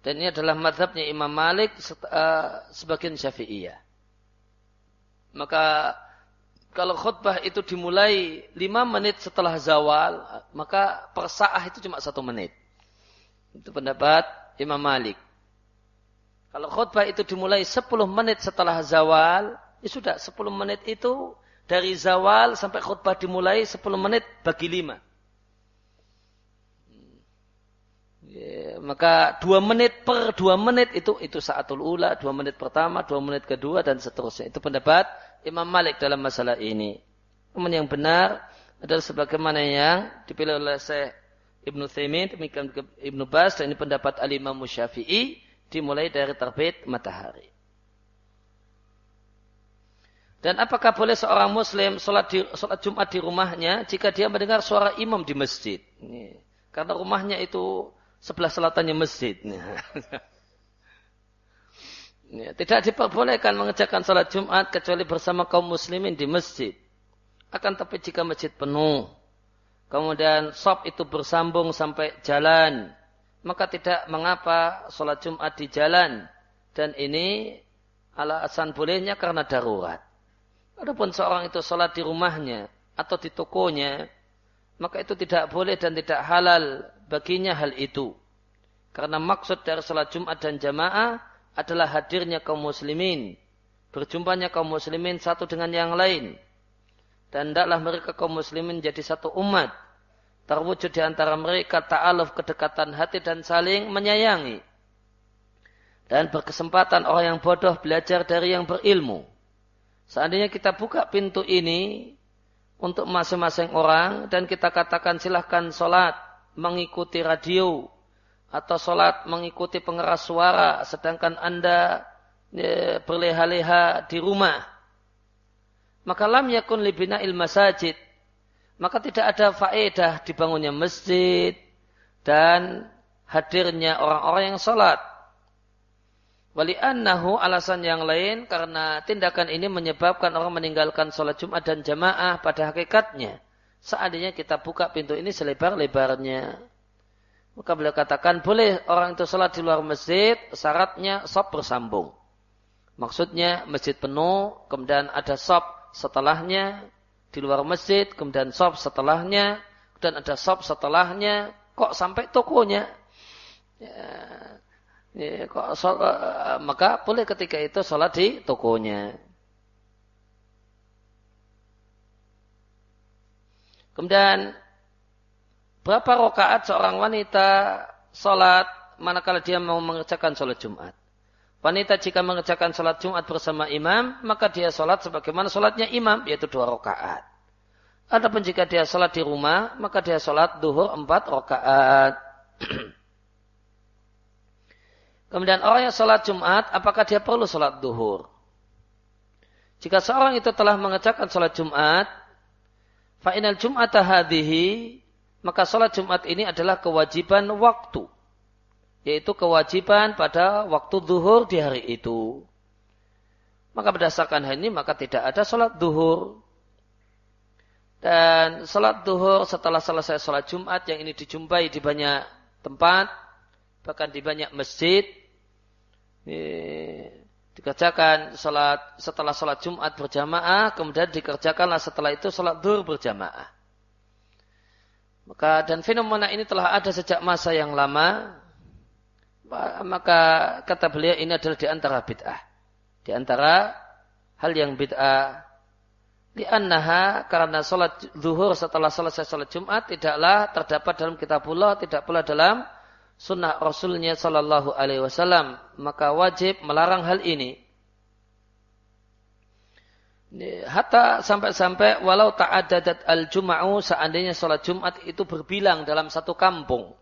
Dan ini adalah madhabnya Imam Malik uh, sebagian Syafi'iyah. Maka kalau khutbah itu dimulai lima menit setelah zawal, maka per sa'ah itu cuma satu menit. Itu pendapat Imam Malik. Kalau khutbah itu dimulai sepuluh menit setelah zawal, ya sudah sepuluh menit itu dari zawal sampai khutbah dimulai sepuluh menit bagi lima. Ya, maka dua menit per dua menit itu itu saatul ula, dua menit pertama, dua menit kedua dan seterusnya. Itu pendapat Imam Malik dalam masalah ini. Namun yang benar adalah sebagaimana yang dipilih oleh Syekh Ibnu Thaimin, demikian Ibnu Bas dan ini pendapat Al-Imam Syafi'i dimulai dari terbit matahari. Dan apakah boleh seorang muslim sholat, di, sholat Jumat di rumahnya jika dia mendengar suara imam di masjid? Karena rumahnya itu sebelah selatannya masjid. Tidak diperbolehkan mengerjakan salat Jumat kecuali bersama kaum muslimin di masjid. Akan tapi jika masjid penuh, kemudian sop itu bersambung sampai jalan, maka tidak mengapa salat Jumat di jalan. Dan ini alasan bolehnya karena darurat. Adapun seorang itu salat di rumahnya atau di tokonya, maka itu tidak boleh dan tidak halal baginya hal itu. Karena maksud dari salat Jumat dan jamaah adalah hadirnya kaum muslimin. Berjumpanya kaum muslimin satu dengan yang lain. Dan tidaklah mereka kaum muslimin jadi satu umat. Terwujud di antara mereka ta'aluf kedekatan hati dan saling menyayangi. Dan berkesempatan orang yang bodoh belajar dari yang berilmu. Seandainya kita buka pintu ini untuk masing-masing orang dan kita katakan silahkan sholat mengikuti radio atau sholat mengikuti pengeras suara sedangkan anda ya, berleha-leha di rumah maka lam yakun libina il masajid maka tidak ada faedah dibangunnya masjid dan hadirnya orang-orang yang sholat. Wali annahu alasan yang lain karena tindakan ini menyebabkan orang meninggalkan sholat Jumat dan jamaah pada hakikatnya. Seandainya kita buka pintu ini selebar-lebarnya. Maka beliau katakan boleh orang itu sholat di luar masjid, syaratnya sop bersambung. Maksudnya masjid penuh, kemudian ada sop setelahnya di luar masjid, kemudian sop setelahnya, dan ada sop setelahnya, kok sampai tokonya. Ya, ya, kok so, maka boleh ketika itu sholat di tokonya. Kemudian Berapa rakaat seorang wanita sholat manakala dia mau mengerjakan sholat Jumat? Wanita jika mengerjakan sholat Jumat bersama imam, maka dia sholat sebagaimana sholatnya imam, yaitu dua rakaat. Adapun jika dia sholat di rumah, maka dia sholat duhur empat rakaat. Kemudian orang yang sholat Jumat, apakah dia perlu sholat duhur? Jika seorang itu telah mengerjakan sholat Jumat, fa'inal Jum'ata hadhihi, maka sholat Jumat ini adalah kewajiban waktu. Yaitu kewajiban pada waktu zuhur di hari itu. Maka berdasarkan hal ini maka tidak ada sholat zuhur. Dan sholat zuhur setelah selesai sholat Jumat yang ini dijumpai di banyak tempat. Bahkan di banyak masjid. dikerjakan sholat, setelah sholat Jumat berjamaah. Kemudian dikerjakanlah setelah itu sholat zuhur berjamaah. Maka dan fenomena ini telah ada sejak masa yang lama. Maka kata beliau ini adalah di antara bid'ah. Di antara hal yang bid'ah. Di annaha karena salat zuhur setelah selesai salat Jumat tidaklah terdapat dalam kitabullah, tidak pula dalam sunnah Rasulnya Sallallahu Alaihi Wasallam. Maka wajib melarang hal ini. Hatta sampai-sampai walau ta'adadat al-jum'u seandainya sholat Jumat itu berbilang dalam satu kampung.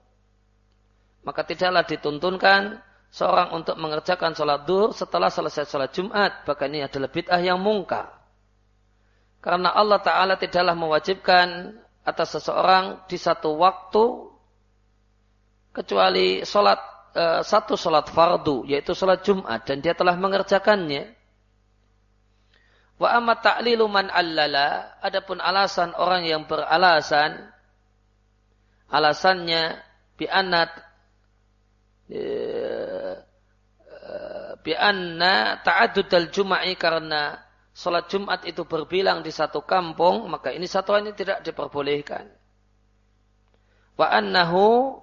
Maka tidaklah dituntunkan seorang untuk mengerjakan sholat duhur setelah selesai sholat Jumat. Bahkan ini adalah bid'ah yang mungkar. Karena Allah Ta'ala tidaklah mewajibkan atas seseorang di satu waktu kecuali sholat, eh, satu sholat fardu yaitu sholat Jumat dan dia telah mengerjakannya Wa amat ta'lilu man allala, adapun alasan orang yang beralasan, alasannya bi'anat eh, bi'anna ta'adud al-jum'i karena sholat Jumat itu berbilang di satu kampung, maka ini satu ini tidak diperbolehkan. Wa annahu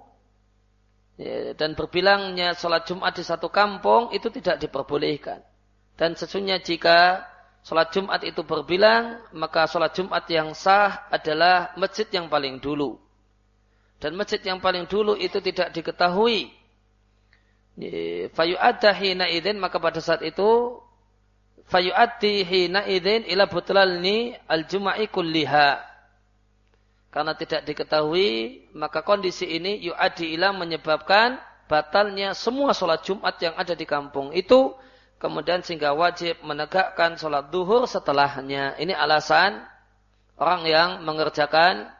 ya, dan berbilangnya sholat Jumat di satu kampung itu tidak diperbolehkan. Dan sesungguhnya jika sholat Jumat itu berbilang, maka sholat Jumat yang sah adalah masjid yang paling dulu. Dan masjid yang paling dulu itu tidak diketahui. Fayu'adda hina idin, maka pada saat itu fayu'addi hina idin ila butlalni al-juma'i kulliha. Karena tidak diketahui, maka kondisi ini yu'addi ila menyebabkan batalnya semua sholat Jumat yang ada di kampung itu, kemudian sehingga wajib menegakkan sholat duhur setelahnya. Ini alasan orang yang mengerjakan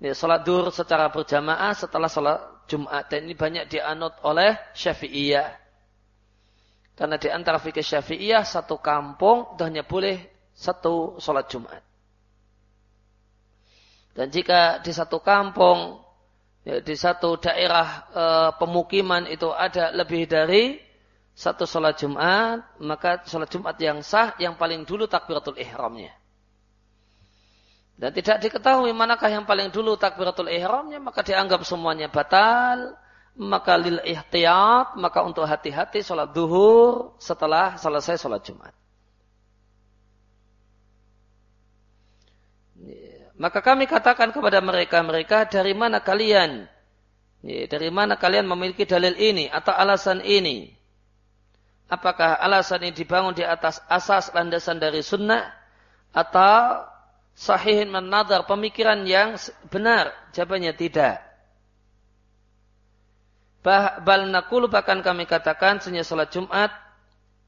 sholat duhur secara berjamaah setelah sholat Jumat. Dan ini banyak dianut oleh Syafi'iyah. Karena di antara fikih syafi'iyah satu kampung hanya boleh satu sholat Jumat. Dan jika di satu kampung, ya, di satu daerah e, pemukiman itu ada lebih dari satu sholat Jumat, maka sholat Jumat yang sah yang paling dulu takbiratul ihramnya. Dan tidak diketahui manakah yang paling dulu takbiratul ihramnya, maka dianggap semuanya batal, maka lil ihtiyat, maka untuk hati-hati sholat duhur setelah selesai sholat Jumat. Maka kami katakan kepada mereka, mereka dari mana kalian? Dari mana kalian memiliki dalil ini atau alasan ini? Apakah alasan ini dibangun di atas asas landasan dari sunnah atau sahihin menadar pemikiran yang benar? Jawabannya tidak. Bah, bal nakulu bahkan kami katakan senya salat Jumat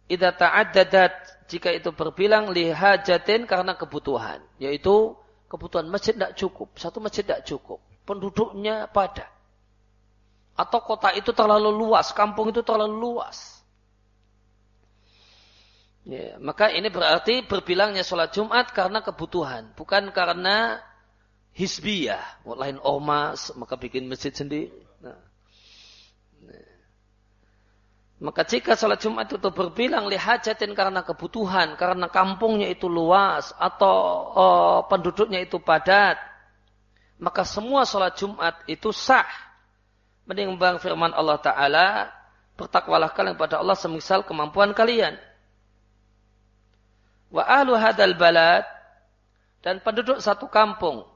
idza ta'addadat jika itu berbilang lihajatin karena kebutuhan. Yaitu kebutuhan masjid tidak cukup. Satu masjid tidak cukup. Penduduknya padat. Atau kota itu terlalu luas kampung itu terlalu luas ya, maka ini berarti berbilangnya sholat Jumat karena kebutuhan bukan karena hisbiyah lain ormas maka bikin masjid sendiri nah, maka jika sholat Jumat itu berbilang lihajatin karena kebutuhan, karena kampungnya itu luas atau oh, penduduknya itu padat, maka semua sholat Jumat itu sah. Menimbang firman Allah Ta'ala, bertakwalah kalian kepada Allah semisal kemampuan kalian. Wa ahlu hadal balad, dan penduduk satu kampung,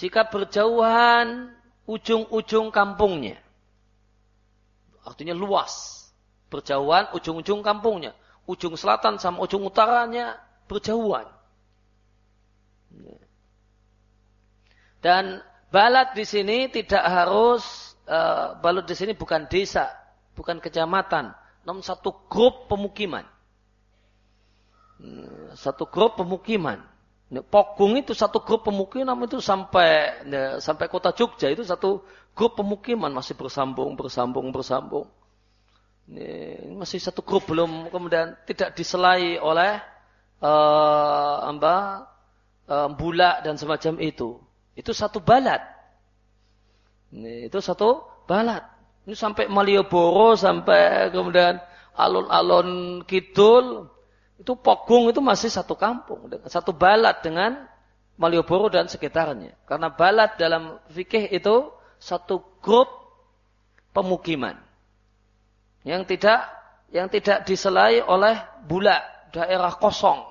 jika berjauhan ujung-ujung kampungnya, artinya luas, berjauhan ujung-ujung kampungnya. Ujung selatan sama ujung utaranya berjauhan. Dan balat di sini tidak harus uh, balut di sini bukan desa, bukan kecamatan, namun satu grup pemukiman. Hmm, satu grup pemukiman. Pogung itu satu grup pemukiman itu sampai sampai kota Jogja itu satu grup pemukiman masih bersambung, bersambung, bersambung. Ini masih satu grup belum kemudian tidak diselai oleh uh, amba uh, bulak dan semacam itu. Itu satu balat. Ini, itu satu balat. Ini sampai Malioboro sampai kemudian alun-alun kidul itu Pogung itu masih satu kampung, satu balat dengan Malioboro dan sekitarnya. Karena balat dalam fikih itu satu grup pemukiman yang tidak yang tidak diselai oleh bulak daerah kosong.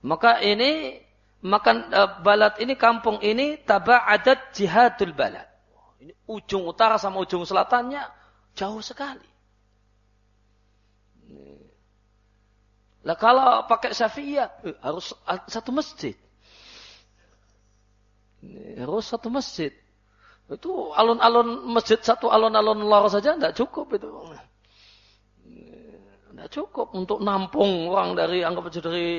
Maka ini makan e, balat ini kampung ini taba adat jihadul balat. Ini ujung utara sama ujung selatannya jauh sekali. Lah kalau pakai syafi'iyah eh, harus satu masjid. Harus satu masjid. Itu alun-alun masjid satu alun-alun lor saja tidak cukup itu. Tidak cukup untuk nampung orang dari anggap saja dari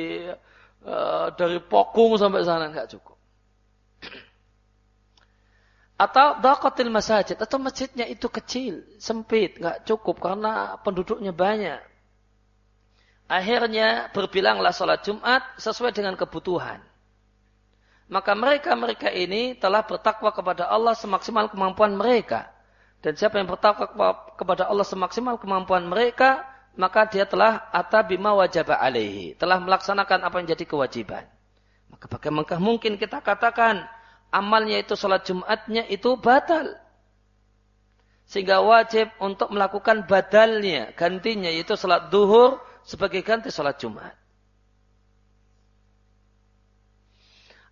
uh, dari Pokung sampai sana nggak cukup. Atau dakotil masjid atau masjidnya itu kecil, sempit, nggak cukup karena penduduknya banyak. Akhirnya berbilanglah sholat Jumat sesuai dengan kebutuhan maka mereka-mereka ini telah bertakwa kepada Allah semaksimal kemampuan mereka. Dan siapa yang bertawakal kepada Allah semaksimal kemampuan mereka, maka dia telah atabima wajib alaihi. Telah melaksanakan apa yang jadi kewajiban. Maka bagaimana mungkin kita katakan amalnya itu sholat Jumatnya itu batal. Sehingga wajib untuk melakukan badalnya, gantinya yaitu sholat duhur sebagai ganti sholat Jumat.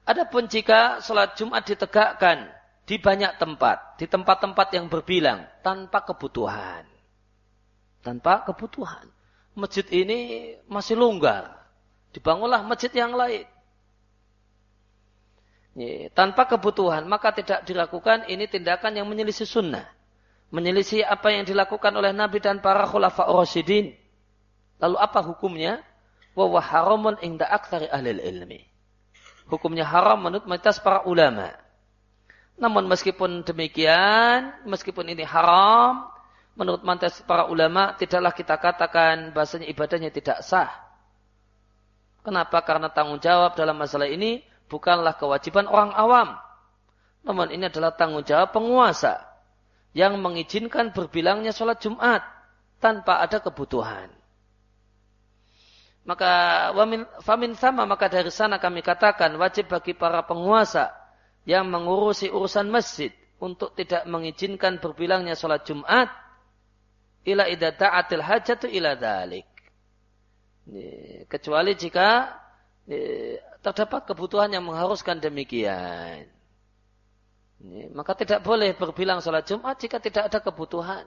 Adapun jika sholat Jumat ditegakkan di banyak tempat, di tempat-tempat yang berbilang, tanpa kebutuhan. Tanpa kebutuhan. Masjid ini masih longgar. Dibangunlah masjid yang lain. Tanpa kebutuhan, maka tidak dilakukan ini tindakan yang menyelisih sunnah menyelisih apa yang dilakukan oleh Nabi dan para khulafa rasyidin. Lalu apa hukumnya? Wa haramun inda aktsari ahli ilmi. Hukumnya haram menurut mayoritas para ulama. Namun meskipun demikian, meskipun ini haram, menurut mayoritas para ulama tidaklah kita katakan bahasanya ibadahnya tidak sah. Kenapa? Karena tanggung jawab dalam masalah ini bukanlah kewajiban orang awam. Namun ini adalah tanggung jawab penguasa yang mengizinkan berbilangnya sholat Jumat tanpa ada kebutuhan. Maka wamin, famin sama maka dari sana kami katakan wajib bagi para penguasa yang mengurusi urusan masjid untuk tidak mengizinkan berbilangnya sholat Jumat ila idza ta'atil hajatu ila dalik. Kecuali jika terdapat kebutuhan yang mengharuskan demikian. Maka tidak boleh berbilang sholat Jumat jika tidak ada kebutuhan.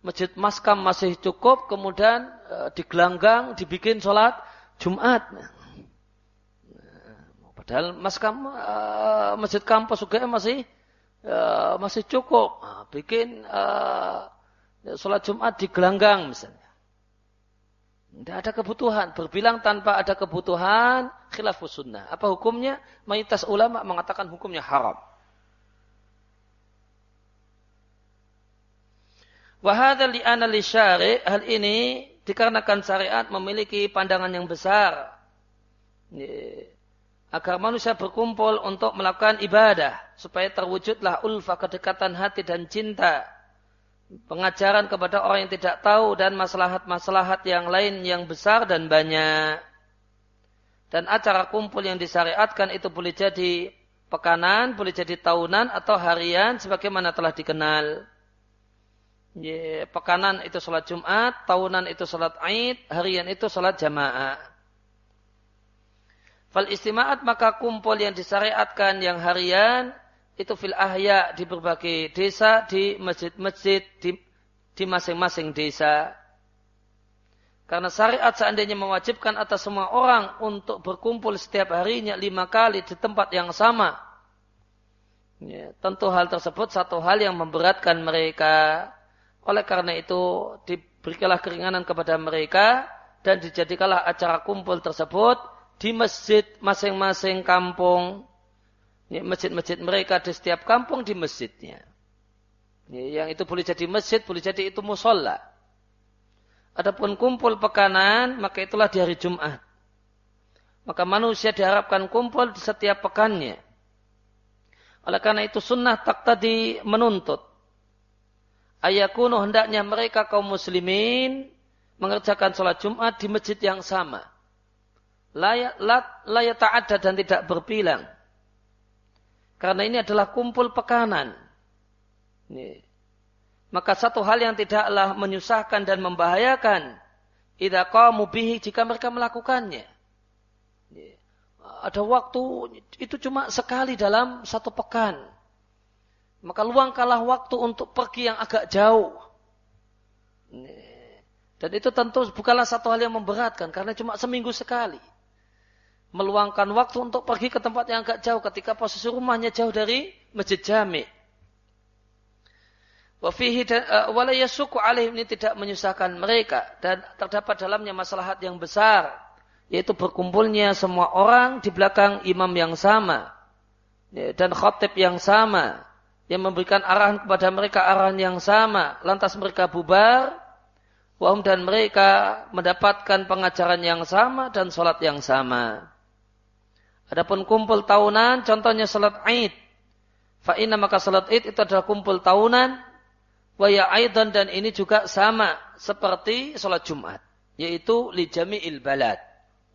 Masjid maskam masih cukup, kemudian e, digelanggang, dibikin sholat Jumat. Padahal maskam e, masjid kampus juga masih e, masih cukup. Bikin e, sholat Jumat digelanggang misalnya. Tidak ada kebutuhan. Berbilang tanpa ada kebutuhan, khilafus sunnah. Apa hukumnya? Mayoritas ulama mengatakan hukumnya haram. Wahada li syari' hal ini dikarenakan syariat memiliki pandangan yang besar. Agar manusia berkumpul untuk melakukan ibadah. Supaya terwujudlah ulfa kedekatan hati dan cinta pengajaran kepada orang yang tidak tahu dan maslahat-maslahat yang lain yang besar dan banyak. Dan acara kumpul yang disyariatkan itu boleh jadi pekanan, boleh jadi tahunan atau harian sebagaimana telah dikenal. Ya, pekanan itu sholat Jumat, tahunan itu sholat Aid, harian itu sholat jamaah. Fal istimaat maka kumpul yang disyariatkan yang harian itu fil ahya di berbagai desa, di masjid-masjid, di, di masing-masing desa. Karena syariat seandainya mewajibkan atas semua orang untuk berkumpul setiap harinya lima kali di tempat yang sama. Ya, tentu hal tersebut satu hal yang memberatkan mereka. Oleh karena itu diberikanlah keringanan kepada mereka dan dijadikanlah acara kumpul tersebut di masjid masing-masing kampung masjid-masjid mereka di setiap kampung di masjidnya. yang itu boleh jadi masjid, boleh jadi itu musola. Adapun kumpul pekanan, maka itulah di hari Jumat. Maka manusia diharapkan kumpul di setiap pekannya. Oleh karena itu sunnah tak tadi menuntut. Ayakunu hendaknya mereka kaum muslimin mengerjakan sholat Jumat di masjid yang sama. Layak, layak tak ada dan tidak berbilang karena ini adalah kumpul pekanan. Ini. Maka satu hal yang tidaklah menyusahkan dan membahayakan. Idza qamu bihi jika mereka melakukannya. Ada waktu itu cuma sekali dalam satu pekan. Maka luangkanlah waktu untuk pergi yang agak jauh. Dan itu tentu bukanlah satu hal yang memberatkan karena cuma seminggu sekali meluangkan waktu untuk pergi ke tempat yang agak jauh ketika posisi rumahnya jauh dari masjid jami. Wafihi dan uh, walayasuku alaihim ini tidak menyusahkan mereka dan terdapat dalamnya maslahat yang besar yaitu berkumpulnya semua orang di belakang imam yang sama ya, dan khotib yang sama yang memberikan arahan kepada mereka arahan yang sama lantas mereka bubar wahum dan mereka mendapatkan pengajaran yang sama dan sholat yang sama. Adapun kumpul tahunan, contohnya salat Aid. Fa'inna maka salat id itu adalah kumpul tahunan. Waya aidan dan ini juga sama seperti salat Jumat. Yaitu li jami'il balad.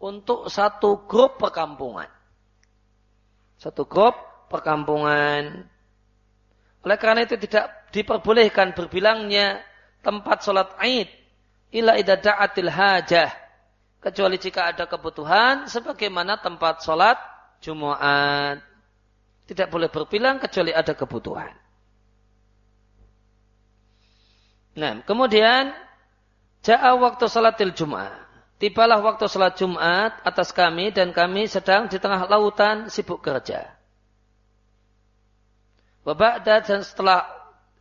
Untuk satu grup perkampungan. Satu grup perkampungan. Oleh karena itu tidak diperbolehkan berbilangnya tempat sholat id. Ila idada'atil hajah kecuali jika ada kebutuhan sebagaimana tempat sholat Jumat. Tidak boleh berbilang kecuali ada kebutuhan. Nah, kemudian ja'a waktu salatil Jum'ah. Tibalah waktu salat Jumat atas kami dan kami sedang di tengah lautan sibuk kerja. Wabakda dan setelah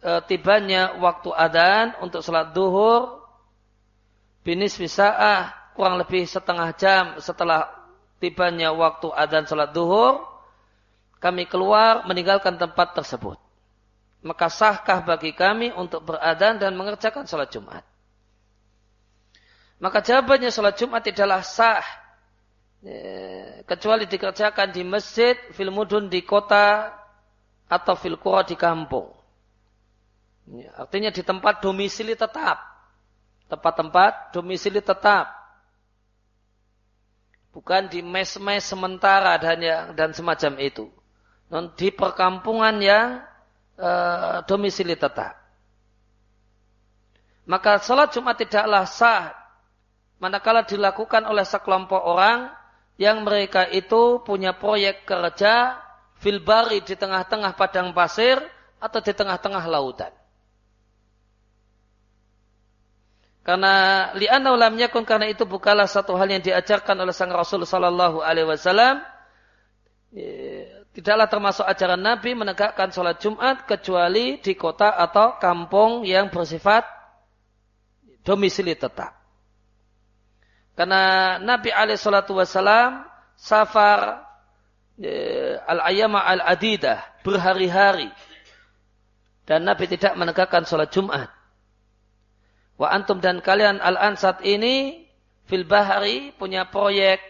e, tibanya waktu adan untuk salat duhur, binis bisa'ah kurang lebih setengah jam setelah tibanya waktu adzan salat duhur, kami keluar meninggalkan tempat tersebut. Maka sahkah bagi kami untuk beradan dan mengerjakan salat Jumat? Maka jawabannya salat Jumat tidaklah sah ya, kecuali dikerjakan di masjid, fil mudun di kota atau fil di kampung. Ya, artinya di tempat domisili tetap. Tempat-tempat domisili tetap bukan di mes-mes sementara dan yang dan semacam itu. Non di perkampungan yang e, domisili tetap. Maka salat Jumat tidaklah sah manakala dilakukan oleh sekelompok orang yang mereka itu punya proyek kerja filbari di tengah-tengah padang pasir atau di tengah-tengah lautan. Karena li'anna lam yakun karena itu bukanlah satu hal yang diajarkan oleh sang Rasul sallallahu alaihi wasallam. Tidaklah termasuk ajaran Nabi menegakkan sholat Jumat kecuali di kota atau kampung yang bersifat domisili tetap. Karena Nabi alaihi salatu wasallam safar al-ayama al-adidah berhari-hari. Dan Nabi tidak menegakkan sholat Jumat. Wa antum dan kalian al-an saat ini fil bahari punya proyek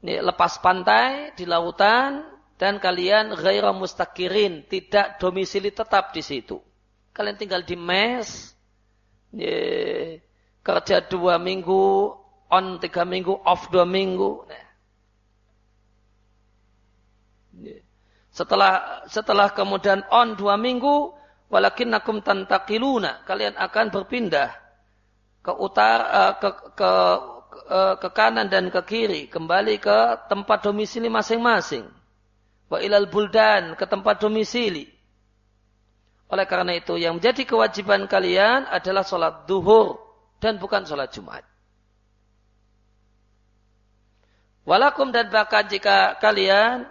ini, lepas pantai di lautan dan kalian ghaira mustakirin tidak domisili tetap di situ. Kalian tinggal di mes, ini, kerja dua minggu, on tiga minggu, off dua minggu. Nah. Setelah setelah kemudian on dua minggu, walakin nakum tantakiluna. Kalian akan berpindah ke utara, eh, ke, ke, eh, ke kanan dan ke kiri. Kembali ke tempat domisili masing-masing. Wa ilal buldan, ke tempat domisili. Oleh karena itu, yang menjadi kewajiban kalian adalah sholat duhur dan bukan sholat Jumat. Walakum dan bahkan jika kalian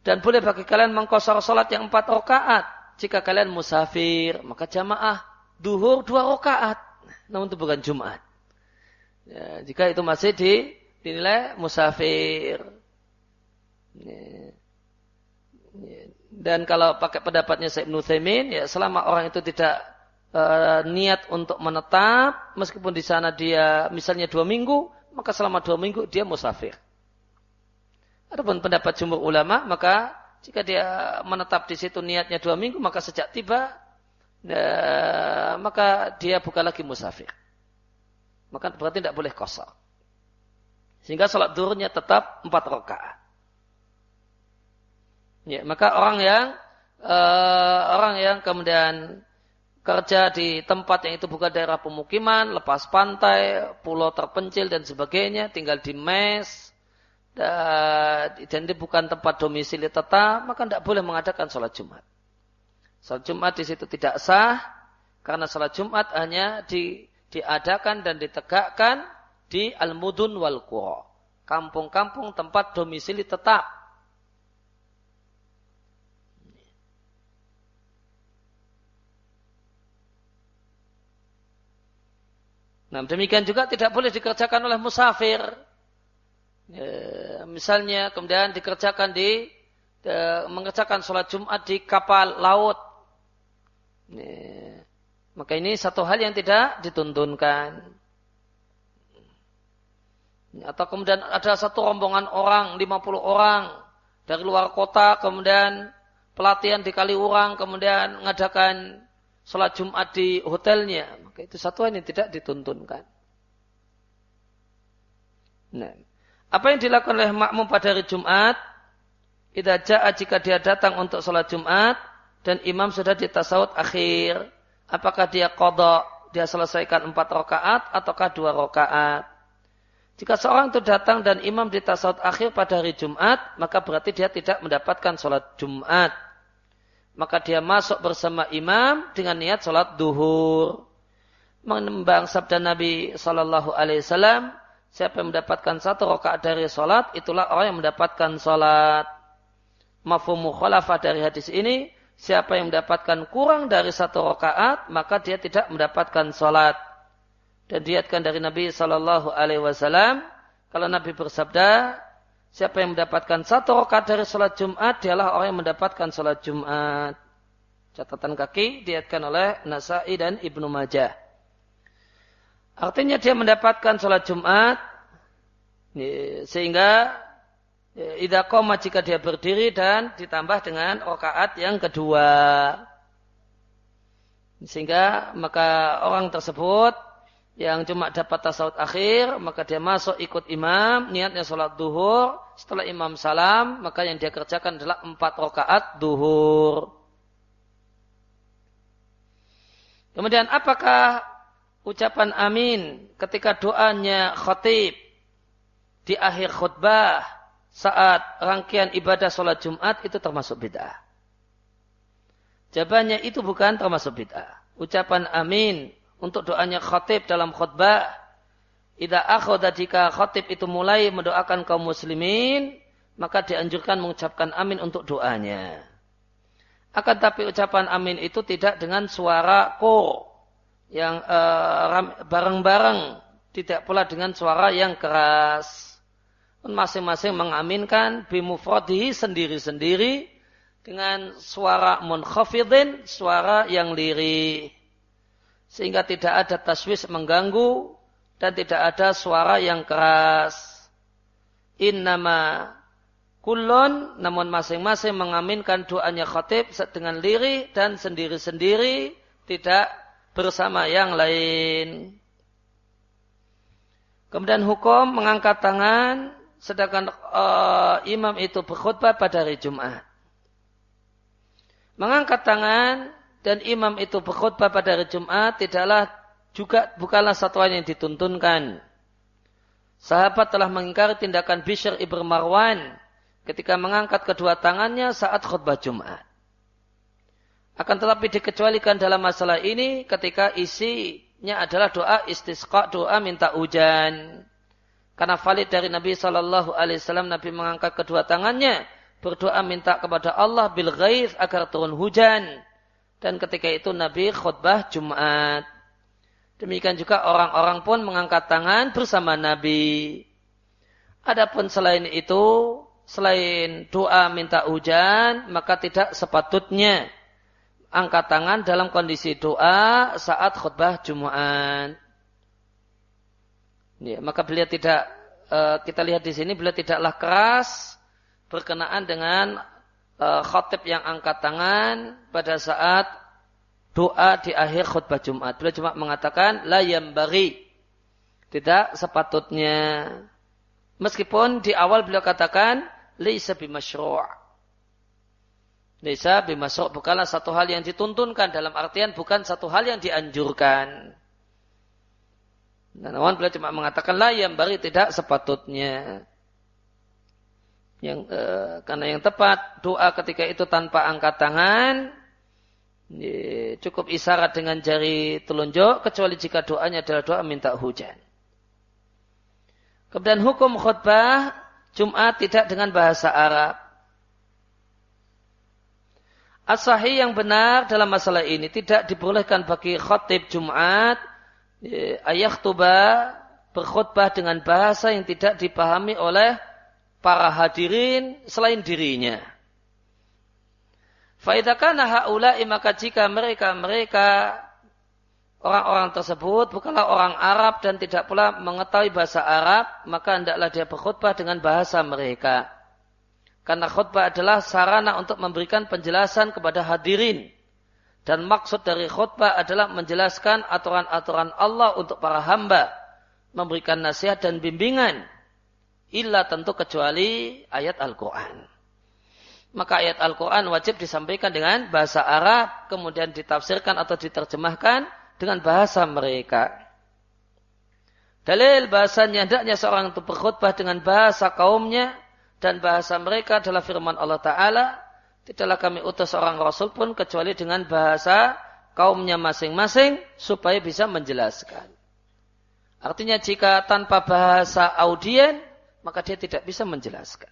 dan boleh bagi kalian mengkosor sholat yang empat rakaat. Jika kalian musafir, maka jamaah duhur dua rakaat. Namun itu bukan Jumat. Ya, jika itu masih di, dinilai musafir. Ya. Ya. Dan kalau pakai pendapatnya Syekh Nuthaimin, ya selama orang itu tidak uh, niat untuk menetap, meskipun di sana dia misalnya dua minggu, maka selama dua minggu dia musafir. Adapun pendapat jumhur ulama, maka jika dia menetap di situ niatnya dua minggu, maka sejak tiba, ya, maka dia bukan lagi musafir. Maka berarti tidak boleh kosong. Sehingga sholat duhurnya tetap empat rakaat. Ya, maka orang yang uh, orang yang kemudian kerja di tempat yang itu bukan daerah pemukiman, lepas pantai, pulau terpencil dan sebagainya, tinggal di mes, dan dia bukan tempat domisili tetap, maka tidak boleh mengadakan sholat Jumat. Sholat Jumat di situ tidak sah, karena sholat Jumat hanya di, diadakan dan ditegakkan di Al-Mudun wal. Kampung-kampung tempat domisili tetap. Nah, demikian juga tidak boleh dikerjakan oleh musafir Ya, misalnya kemudian dikerjakan di de, mengerjakan sholat Jumat di kapal laut. Ya, maka ini satu hal yang tidak dituntunkan. Atau kemudian ada satu rombongan orang, 50 orang dari luar kota kemudian pelatihan di Kaliurang, kemudian mengadakan sholat Jumat di hotelnya, maka itu satu yang tidak dituntunkan. Nah, apa yang dilakukan oleh makmum pada hari Jumat? Idza jaa jika dia datang untuk sholat Jumat dan imam sudah di tasawuf akhir, apakah dia kodok, dia selesaikan empat rakaat ataukah dua rakaat? Jika seorang itu datang dan imam di tasawuf akhir pada hari Jumat, maka berarti dia tidak mendapatkan sholat Jumat. Maka dia masuk bersama imam dengan niat sholat duhur. Menembang sabda Nabi Shallallahu Alaihi Wasallam, siapa yang mendapatkan satu rakaat dari sholat, itulah orang yang mendapatkan sholat mafhum mukhalafah dari hadis ini, siapa yang mendapatkan kurang dari satu rakaat, maka dia tidak mendapatkan sholat. Dan diatkan dari Nabi Shallallahu Alaihi Wasallam, kalau Nabi bersabda, siapa yang mendapatkan satu rakaat dari sholat Jumat, dialah orang yang mendapatkan sholat Jumat. Catatan kaki diatkan oleh Nasai dan Ibnu Majah. Artinya dia mendapatkan sholat Jumat, sehingga Ya, Ida koma jika dia berdiri dan ditambah dengan rokaat yang kedua. Sehingga maka orang tersebut yang cuma dapat tasawuf akhir, maka dia masuk ikut imam, niatnya sholat duhur, setelah imam salam, maka yang dia kerjakan adalah empat rokaat duhur. Kemudian apakah ucapan amin ketika doanya khotib di akhir khutbah saat rangkaian ibadah sholat Jumat itu termasuk bid'ah. Jawabannya itu bukan termasuk bid'ah. Ucapan amin untuk doanya khatib dalam khutbah. Ida akhoda jika khatib itu mulai mendoakan kaum muslimin, maka dianjurkan mengucapkan amin untuk doanya. Akan tapi ucapan amin itu tidak dengan suara kor yang uh, bareng-bareng, tidak pula dengan suara yang keras masing-masing mengaminkan bimufradihi sendiri-sendiri dengan suara munkhafidin, suara yang lirih. Sehingga tidak ada taswis mengganggu dan tidak ada suara yang keras. Innama kulon, namun masing-masing mengaminkan doanya khatib dengan lirih dan sendiri-sendiri tidak bersama yang lain. Kemudian hukum mengangkat tangan sedangkan uh, imam itu berkhutbah pada hari Jumat. Mengangkat tangan dan imam itu berkhutbah pada hari Jumat tidaklah juga bukanlah satu hal yang dituntunkan. Sahabat telah mengingkari tindakan Bishr ibn Marwan ketika mengangkat kedua tangannya saat khutbah Jumat. Akan tetapi dikecualikan dalam masalah ini ketika isinya adalah doa istisqa, doa minta hujan. Karena valid dari Nabi Shallallahu Alaihi Wasallam Nabi mengangkat kedua tangannya berdoa minta kepada Allah bil ghaif agar turun hujan. Dan ketika itu Nabi khutbah Jumat. Demikian juga orang-orang pun mengangkat tangan bersama Nabi. Adapun selain itu, selain doa minta hujan, maka tidak sepatutnya angkat tangan dalam kondisi doa saat khutbah Jumat. Ya, maka beliau tidak uh, kita lihat di sini beliau tidaklah keras berkenaan dengan uh, yang angkat tangan pada saat doa di akhir khutbah Jumat. Beliau cuma mengatakan la bari Tidak sepatutnya. Meskipun di awal beliau katakan laisa bimasyru'. Laisa bimasyru' bukanlah satu hal yang dituntunkan dalam artian bukan satu hal yang dianjurkan. Dan awan beliau cuma mengatakan lah yang bari tidak sepatutnya. Yang eh, karena yang tepat doa ketika itu tanpa angkat tangan cukup isyarat dengan jari telunjuk kecuali jika doanya adalah doa minta hujan. Kemudian hukum khutbah Jumat tidak dengan bahasa Arab. Asahi yang benar dalam masalah ini tidak dibolehkan bagi khotib Jumat ayah tuba berkhutbah dengan bahasa yang tidak dipahami oleh para hadirin selain dirinya. Faidakana haulai maka jika mereka mereka orang-orang tersebut bukanlah orang Arab dan tidak pula mengetahui bahasa Arab, maka hendaklah dia berkhutbah dengan bahasa mereka. Karena khutbah adalah sarana untuk memberikan penjelasan kepada hadirin. Dan maksud dari khutbah adalah menjelaskan aturan-aturan Allah untuk para hamba. Memberikan nasihat dan bimbingan. Illa tentu kecuali ayat Al-Quran. Maka ayat Al-Quran wajib disampaikan dengan bahasa Arab. Kemudian ditafsirkan atau diterjemahkan dengan bahasa mereka. Dalil bahasanya hendaknya seorang itu berkhutbah dengan bahasa kaumnya dan bahasa mereka adalah firman Allah Ta'ala. Tidaklah kami utus seorang Rasul pun kecuali dengan bahasa kaumnya masing-masing supaya bisa menjelaskan. Artinya jika tanpa bahasa audien, maka dia tidak bisa menjelaskan.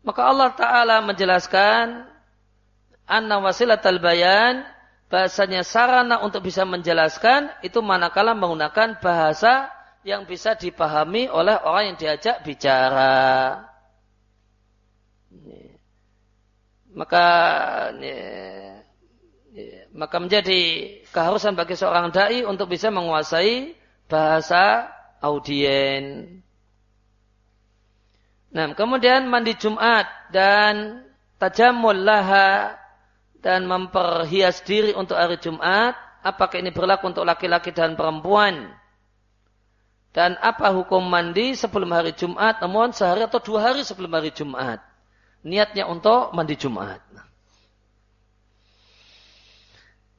Maka Allah Ta'ala menjelaskan anna wasilat al-bayan bahasanya sarana untuk bisa menjelaskan itu manakala menggunakan bahasa yang bisa dipahami oleh orang yang diajak bicara. Maka maka menjadi keharusan bagi seorang dai untuk bisa menguasai bahasa audien. Nah, kemudian mandi Jumat dan tajamul laha dan memperhias diri untuk hari Jumat, apakah ini berlaku untuk laki-laki dan perempuan? Dan apa hukum mandi sebelum hari Jumat, namun sehari atau dua hari sebelum hari Jumat. Niatnya untuk mandi Jumat.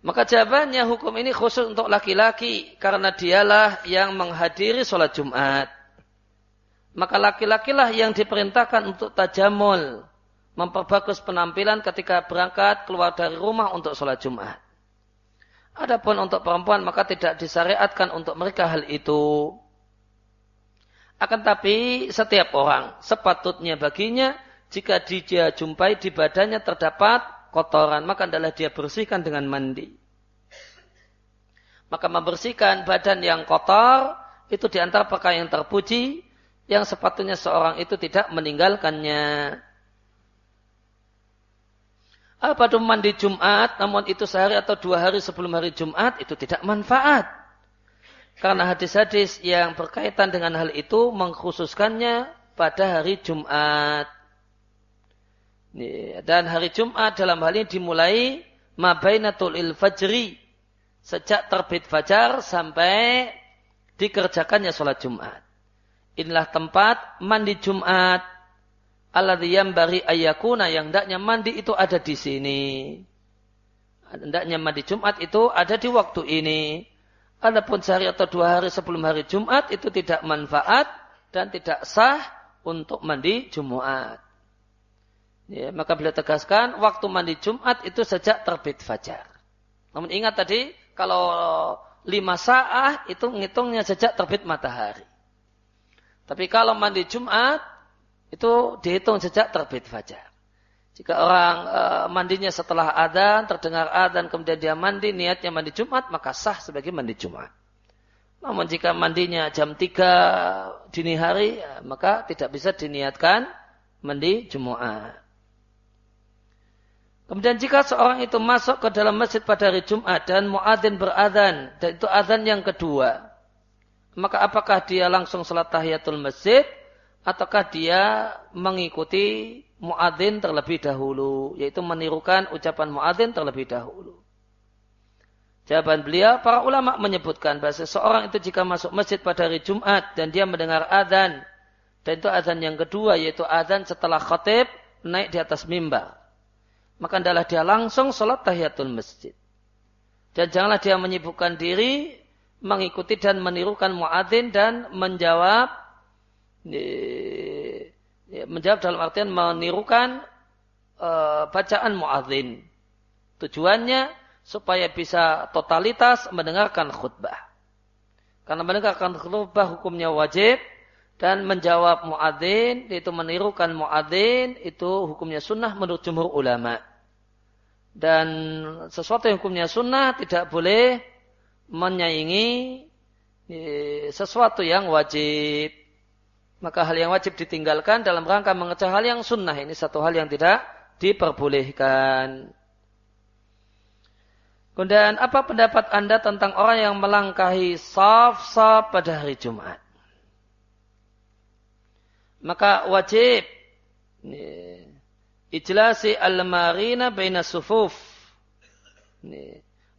Maka jawabannya hukum ini khusus untuk laki-laki karena dialah yang menghadiri sholat Jumat. Maka laki-lakilah yang diperintahkan untuk tajamul, memperbagus penampilan ketika berangkat keluar dari rumah untuk sholat Jumat. Adapun untuk perempuan maka tidak disyariatkan untuk mereka hal itu. Akan tapi setiap orang sepatutnya baginya jika dia jumpai di badannya terdapat kotoran, maka adalah dia bersihkan dengan mandi. Maka membersihkan badan yang kotor itu di antara perkara yang terpuji yang sepatutnya seorang itu tidak meninggalkannya. Apa mandi Jumat, namun itu sehari atau dua hari sebelum hari Jumat, itu tidak manfaat. Karena hadis-hadis yang berkaitan dengan hal itu mengkhususkannya pada hari Jumat. Dan hari Jumat dalam hal ini dimulai mabainatul il fajri. Sejak terbit fajar sampai dikerjakannya sholat Jumat. Inilah tempat mandi Jumat. Alladhi bari ayakuna yang hendaknya mandi itu ada di sini. Hendaknya mandi Jumat itu ada di waktu ini. Adapun sehari atau dua hari sebelum hari Jumat itu tidak manfaat dan tidak sah untuk mandi Jumat. Ya, maka beliau tegaskan waktu mandi Jumat itu sejak terbit fajar. Namun ingat tadi kalau lima saat itu ngitungnya sejak terbit matahari. Tapi kalau mandi Jumat itu dihitung sejak terbit fajar. Jika orang e, mandinya setelah adzan, terdengar adzan kemudian dia mandi, niatnya mandi Jumat, maka sah sebagai mandi Jumat. Namun jika mandinya jam 3 dini hari, ya, maka tidak bisa diniatkan mandi Jumat. Kemudian jika seorang itu masuk ke dalam masjid pada hari Jumat dan muadzin beradzan dan itu adzan yang kedua, maka apakah dia langsung salat tahiyatul masjid ataukah dia mengikuti muadzin terlebih dahulu, yaitu menirukan ucapan muadzin terlebih dahulu. Jawaban beliau, para ulama menyebutkan bahwa seorang itu jika masuk masjid pada hari Jumat dan dia mendengar adzan, dan itu adzan yang kedua yaitu adzan setelah khatib naik di atas mimbar. Maka adalah dia langsung sholat tahiyatul masjid. Dan janganlah dia menyibukkan diri mengikuti dan menirukan muadzin dan menjawab Ya, menjawab dalam artian menirukan uh, bacaan muadzin. Tujuannya supaya bisa totalitas mendengarkan khutbah. Karena mendengarkan khutbah hukumnya wajib dan menjawab muadzin yaitu menirukan muadzin itu hukumnya sunnah menurut jumhur ulama. Dan sesuatu yang hukumnya sunnah tidak boleh menyaingi eh, sesuatu yang wajib maka hal yang wajib ditinggalkan dalam rangka mengecah hal yang sunnah ini satu hal yang tidak diperbolehkan. Kemudian apa pendapat anda tentang orang yang melangkahi saf-saf pada hari Jumat? Maka wajib Ijlasi al-marina baina sufuf.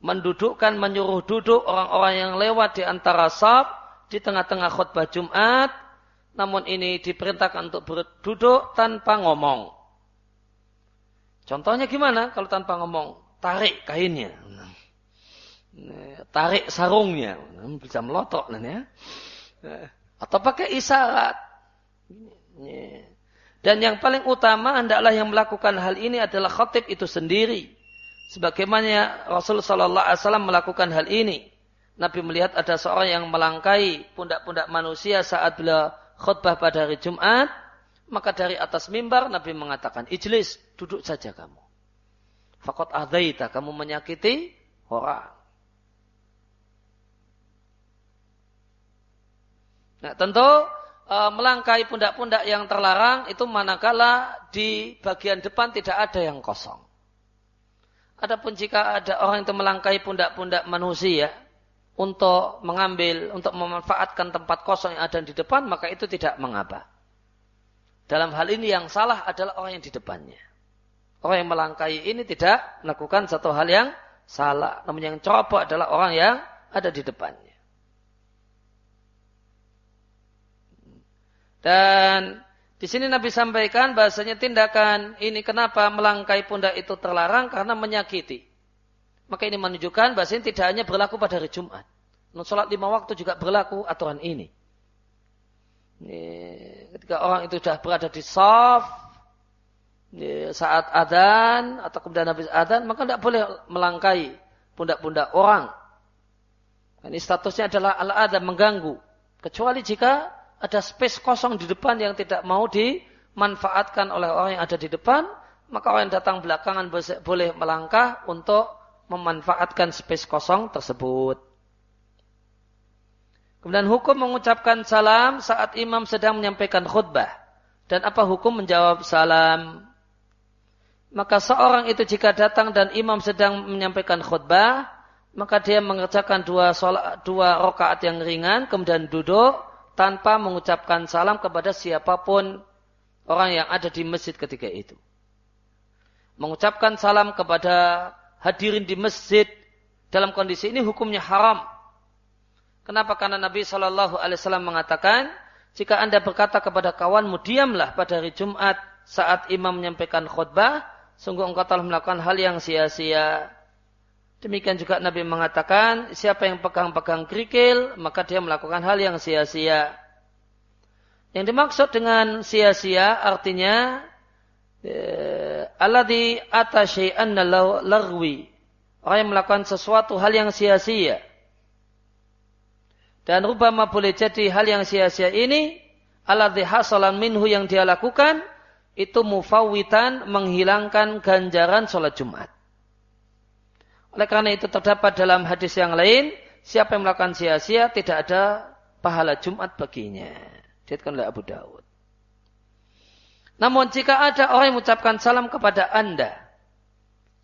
Mendudukkan, menyuruh duduk orang-orang yang lewat di antara sab di tengah-tengah khutbah Jumat. Namun ini diperintahkan untuk berduduk tanpa ngomong. Contohnya gimana kalau tanpa ngomong? Tarik kainnya. Tarik sarungnya. Bisa melotok. Ya. Atau pakai isyarat. Dan yang paling utama hendaklah yang melakukan hal ini adalah khatib itu sendiri. Sebagaimana Rasul Sallallahu Alaihi Wasallam melakukan hal ini. Nabi melihat ada seorang yang melangkai pundak-pundak manusia saat bila khutbah pada hari Jumat. Maka dari atas mimbar Nabi mengatakan, Ijlis, duduk saja kamu. Fakot adaita, kamu menyakiti orang. Nah tentu e, melangkai pundak-pundak yang terlarang itu manakala di bagian depan tidak ada yang kosong. Adapun jika ada orang yang melangkai pundak-pundak manusia untuk mengambil, untuk memanfaatkan tempat kosong yang ada di depan, maka itu tidak mengapa. Dalam hal ini yang salah adalah orang yang di depannya. Orang yang melangkai ini tidak melakukan satu hal yang salah. Namun yang ceroboh adalah orang yang ada di depannya. Dan di sini Nabi sampaikan bahasanya tindakan ini kenapa melangkai pundak itu terlarang karena menyakiti. Maka ini menunjukkan bahasanya tidak hanya berlaku pada hari Jumat. Non sholat lima waktu juga berlaku aturan ini. ini ketika orang itu sudah berada di saf, saat adan atau kemudian habis adan, maka tidak boleh melangkai pundak-pundak orang. Ini statusnya adalah al-adan mengganggu. Kecuali jika ada space kosong di depan yang tidak mau dimanfaatkan oleh orang yang ada di depan, maka orang yang datang belakangan boleh melangkah untuk memanfaatkan space kosong tersebut. Kemudian hukum mengucapkan salam saat imam sedang menyampaikan khutbah. Dan apa hukum menjawab salam? Maka seorang itu jika datang dan imam sedang menyampaikan khutbah, maka dia mengerjakan dua, sholat, dua rakaat yang ringan, kemudian duduk, tanpa mengucapkan salam kepada siapa pun orang yang ada di masjid ketika itu. Mengucapkan salam kepada hadirin di masjid dalam kondisi ini hukumnya haram. Kenapa? Karena Nabi Shallallahu Alaihi Wasallam mengatakan, jika anda berkata kepada kawanmu diamlah pada hari Jumat saat imam menyampaikan khutbah, sungguh engkau telah melakukan hal yang sia-sia. Demikian juga Nabi mengatakan, siapa yang pegang-pegang kerikil, maka dia melakukan hal yang sia-sia. Yang dimaksud dengan sia-sia artinya alladhi ata syai'an larwi. Orang yang melakukan sesuatu hal yang sia-sia. Dan rubama boleh jadi hal yang sia-sia ini alladhi hasalan minhu yang dia lakukan itu mufawitan menghilangkan ganjaran sholat Jumat. Oleh karena itu terdapat dalam hadis yang lain, siapa yang melakukan sia-sia tidak ada pahala Jumat baginya. Diatkan oleh Abu Dawud. Namun jika ada orang yang mengucapkan salam kepada anda,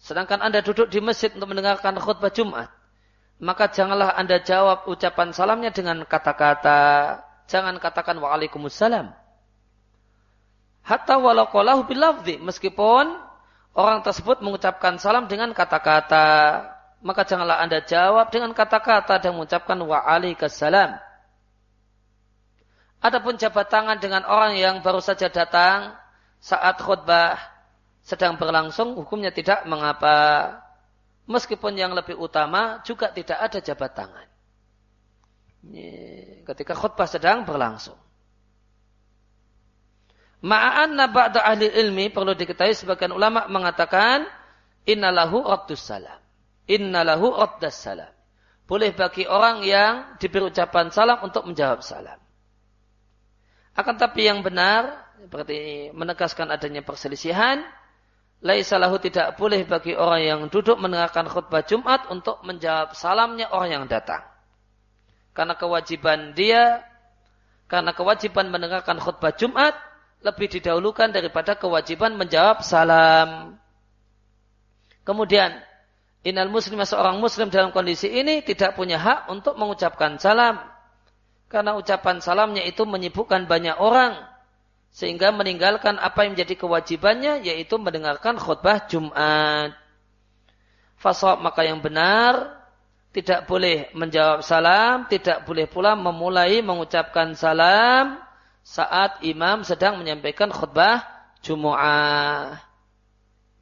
sedangkan anda duduk di masjid untuk mendengarkan khutbah Jumat, maka janganlah anda jawab ucapan salamnya dengan kata-kata, jangan katakan waalaikumsalam. Hatta walau qalahu bilafzi, meskipun orang tersebut mengucapkan salam dengan kata-kata, maka janganlah Anda jawab dengan kata-kata dan mengucapkan wa alaikassalam. Adapun jabat tangan dengan orang yang baru saja datang saat khutbah sedang berlangsung, hukumnya tidak mengapa. Meskipun yang lebih utama juga tidak ada jabat tangan. Ketika khutbah sedang berlangsung. Ma'anna ba'da ahli ilmi perlu diketahui sebagian ulama mengatakan innalahu raddus salam. Innalahu raddas salam. Boleh bagi orang yang diberi ucapan salam untuk menjawab salam. Akan tapi yang benar seperti menegaskan adanya perselisihan laisalahu tidak boleh bagi orang yang duduk mendengarkan khutbah Jumat untuk menjawab salamnya orang yang datang. Karena kewajiban dia karena kewajiban mendengarkan khutbah Jumat lebih didahulukan daripada kewajiban menjawab salam. Kemudian, inal muslim seorang muslim dalam kondisi ini tidak punya hak untuk mengucapkan salam. Karena ucapan salamnya itu menyibukkan banyak orang. Sehingga meninggalkan apa yang menjadi kewajibannya yaitu mendengarkan khutbah Jumat. Fasawab maka yang benar tidak boleh menjawab salam, tidak boleh pula memulai mengucapkan salam saat imam sedang menyampaikan khutbah Jumu'ah.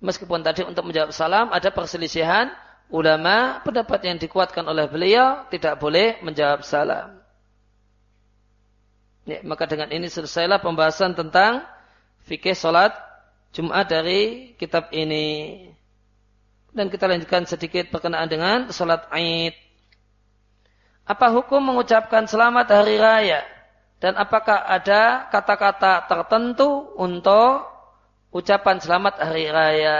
Meskipun tadi untuk menjawab salam ada perselisihan ulama, pendapat yang dikuatkan oleh beliau tidak boleh menjawab salam. Ya, maka dengan ini selesailah pembahasan tentang fikih salat Jumat dari kitab ini. Dan kita lanjutkan sedikit berkenaan dengan salat Aid. Apa hukum mengucapkan selamat hari raya? Dan apakah ada kata-kata tertentu untuk ucapan selamat hari raya?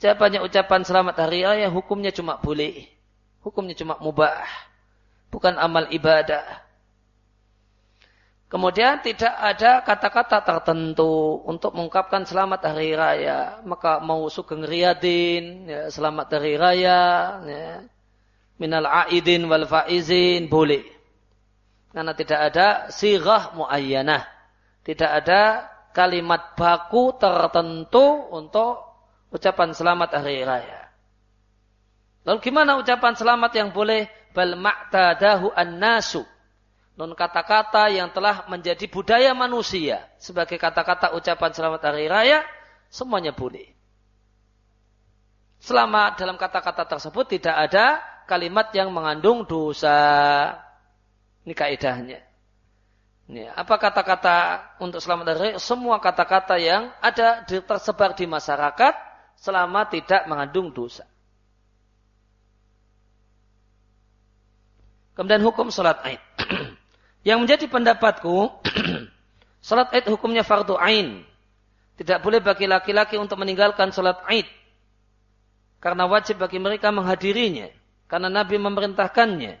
Jawabannya ucapan selamat hari raya hukumnya cuma boleh. Hukumnya cuma mubah. Bukan amal ibadah. Kemudian tidak ada kata-kata tertentu untuk mengungkapkan selamat hari raya. Maka mau sugeng riyadin, ya, selamat hari raya, ya, minal aidin wal faizin, boleh. Karena tidak ada sirah muayyanah. Tidak ada kalimat baku tertentu untuk ucapan selamat hari raya. Lalu gimana ucapan selamat yang boleh? Bal ma'tadahu an-nasu non kata-kata yang telah menjadi budaya manusia sebagai kata-kata ucapan selamat hari raya semuanya boleh. Selama dalam kata-kata tersebut tidak ada kalimat yang mengandung dosa. Ini kaidahnya. Ini, apa kata-kata untuk selamat hari raya? Semua kata-kata yang ada tersebar di masyarakat selama tidak mengandung dosa. Kemudian hukum salat Aid. Yang menjadi pendapatku, salat Aid hukumnya fardu ain. Tidak boleh bagi laki-laki untuk meninggalkan salat Aid. Karena wajib bagi mereka menghadirinya. Karena Nabi memerintahkannya.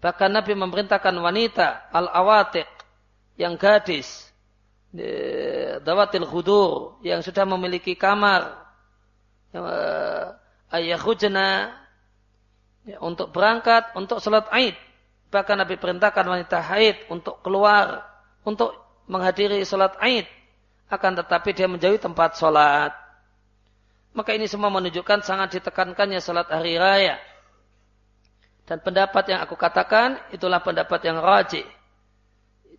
Bahkan Nabi memerintahkan wanita al-awatiq yang gadis dawatil khudur yang sudah memiliki kamar uh, ayakhujna ya, untuk berangkat untuk salat Aid Bahkan Nabi perintahkan wanita haid untuk keluar, untuk menghadiri sholat aid. Akan tetapi dia menjauhi tempat sholat. Maka ini semua menunjukkan sangat ditekankannya sholat hari raya. Dan pendapat yang aku katakan, itulah pendapat yang rajih.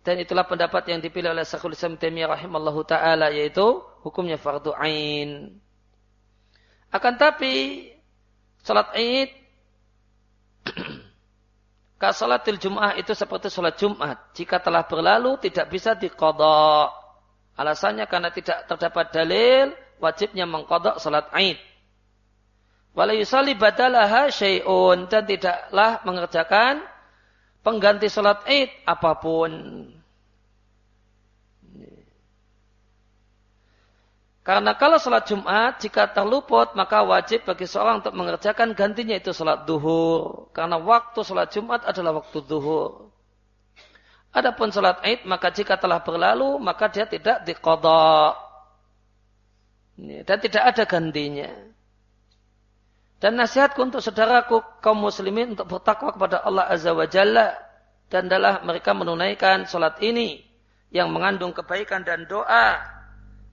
Dan itulah pendapat yang dipilih oleh Syekhul Islam Taimiyah rahimallahu taala yaitu hukumnya fardu ain. Akan tapi salat Id Kasolatil Jum'ah itu seperti sholat Jum'at. Jika telah berlalu tidak bisa dikodok. Alasannya karena tidak terdapat dalil wajibnya mengkodok sholat Aid. Wala yusali badalaha syai'un. Dan tidaklah mengerjakan pengganti sholat Aid apa pun. Karena kalau sholat Jumat, jika terluput, maka wajib bagi seorang untuk mengerjakan gantinya itu sholat duhur. Karena waktu sholat Jumat adalah waktu duhur. Adapun sholat Aid, maka jika telah berlalu, maka dia tidak dikodok. Dan tidak ada gantinya. Dan nasihatku untuk saudaraku kaum muslimin untuk bertakwa kepada Allah Azza wa Jalla. Dan adalah mereka menunaikan sholat ini yang mengandung kebaikan dan doa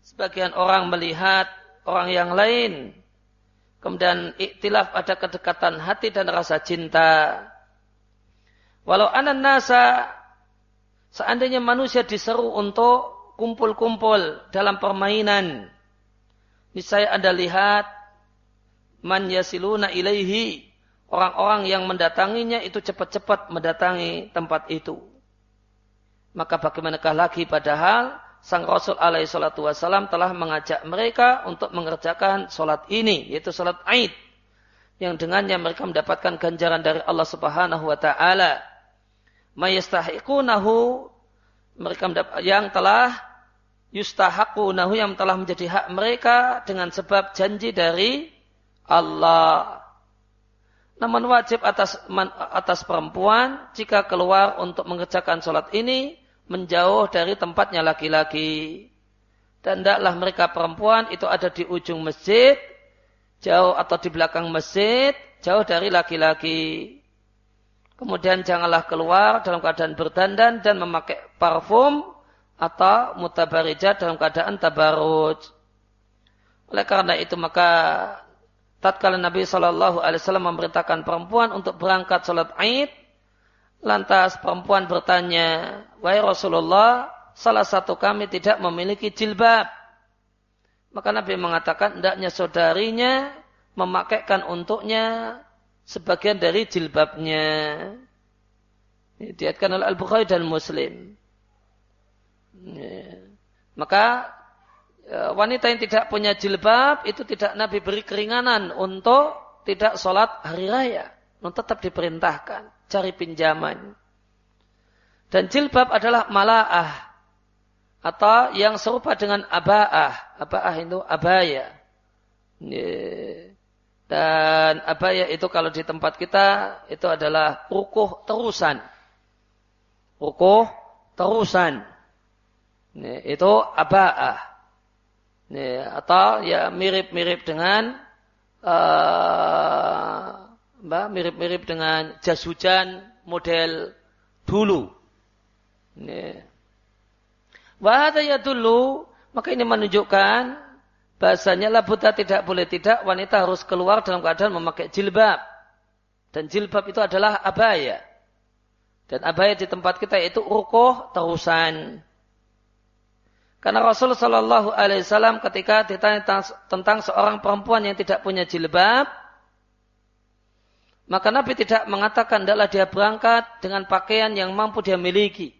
Sebagian orang melihat orang yang lain. Kemudian iktilaf ada kedekatan hati dan rasa cinta. Walau anan nasa, seandainya manusia diseru untuk kumpul-kumpul dalam permainan. Niscaya Anda lihat, man yasiluna ilaihi, orang-orang yang mendatanginya itu cepat-cepat mendatangi tempat itu. Maka bagaimanakah lagi padahal Sang Rasul alaihi salatu wasalam telah mengajak mereka untuk mengerjakan sholat ini, yaitu sholat Aid. Yang dengannya mereka mendapatkan ganjaran dari Allah subhanahu wa ta'ala. Mayastahiqunahu, mereka yang telah yustahaqunahu, yang telah menjadi hak mereka dengan sebab janji dari Allah. Namun wajib atas atas perempuan jika keluar untuk mengerjakan sholat ini menjauh dari tempatnya laki-laki. Dan tidaklah mereka perempuan itu ada di ujung masjid, jauh atau di belakang masjid, jauh dari laki-laki. Kemudian janganlah keluar dalam keadaan berdandan dan memakai parfum atau mutabarijat dalam keadaan tabaruj. Oleh karena itu maka tatkala Nabi Shallallahu Alaihi Wasallam memerintahkan perempuan untuk berangkat sholat Aid, lantas perempuan bertanya, wahai Rasulullah, salah satu kami tidak memiliki jilbab. Maka Nabi mengatakan, hendaknya saudarinya memakaikan untuknya sebagian dari jilbabnya. Diatkan oleh Al-Bukhari dan Muslim. Ya. Maka ya, wanita yang tidak punya jilbab itu tidak Nabi beri keringanan untuk tidak sholat hari raya. Tetap diperintahkan. Cari pinjaman. Dan jilbab adalah mala'ah. Atau yang serupa dengan aba'ah. Aba'ah itu abaya. Ya. Dan abaya itu kalau di tempat kita itu adalah rukuh terusan. Rukuh terusan. Itu aba'ah. Atau ya mirip-mirip dengan uh, mirip-mirip dengan jas hujan model dulu. Wahada ya dulu, maka ini menunjukkan bahasanya labuta tidak boleh tidak wanita harus keluar dalam keadaan memakai jilbab. Dan jilbab itu adalah abaya. Dan abaya di tempat kita itu rukoh terusan. Karena Rasul Shallallahu Alaihi Wasallam ketika ditanya tentang seorang perempuan yang tidak punya jilbab, maka Nabi tidak mengatakan adalah dia berangkat dengan pakaian yang mampu dia miliki.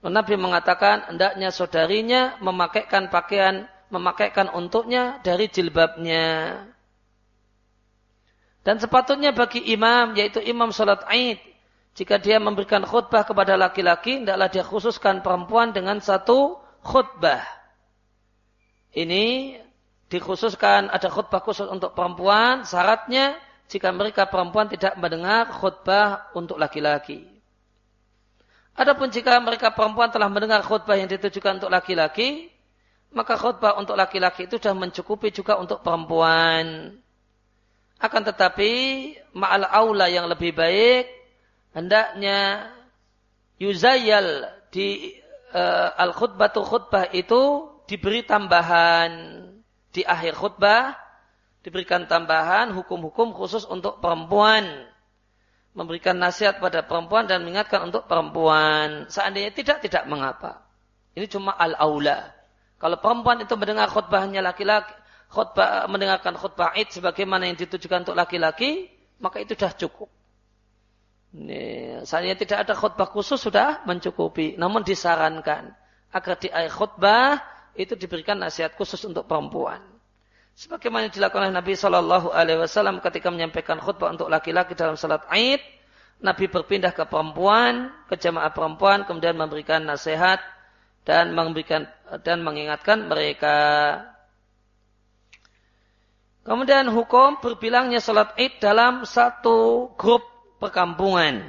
Nabi mengatakan hendaknya saudarinya memakaikan pakaian, memakaikan untuknya dari jilbabnya. Dan sepatutnya bagi imam, yaitu imam sholat Aid, jika dia memberikan khutbah kepada laki-laki, hendaklah dia khususkan perempuan dengan satu khutbah. Ini dikhususkan ada khutbah khusus untuk perempuan, syaratnya jika mereka perempuan tidak mendengar khutbah untuk laki-laki. Adapun jika mereka perempuan telah mendengar khutbah yang ditujukan untuk laki-laki, maka khutbah untuk laki-laki itu sudah mencukupi juga untuk perempuan. Akan tetapi ma'al aula yang lebih baik hendaknya yuzayal di uh, al khutbatu khutbah itu diberi tambahan di akhir khutbah diberikan tambahan hukum-hukum khusus untuk perempuan. Memberikan nasihat pada perempuan dan mengingatkan untuk perempuan. Seandainya tidak tidak mengapa. Ini cuma al aula kalau perempuan itu mendengar khutbahnya laki-laki khutbah mendengarkan khutbah id sebagaimana yang ditujukan untuk laki-laki maka itu sudah cukup. Ini, saya tidak ada khutbah khusus sudah mencukupi. Namun disarankan agar di akhir khutbah itu diberikan nasihat khusus untuk perempuan. Sebagaimana dilakukan oleh Nabi Shallallahu Alaihi Wasallam ketika menyampaikan khutbah untuk laki-laki dalam salat Aid, Nabi berpindah ke perempuan, ke jamaah perempuan, kemudian memberikan nasihat dan memberikan dan mengingatkan mereka. Kemudian hukum berbilangnya salat Id dalam satu grup perkampungan.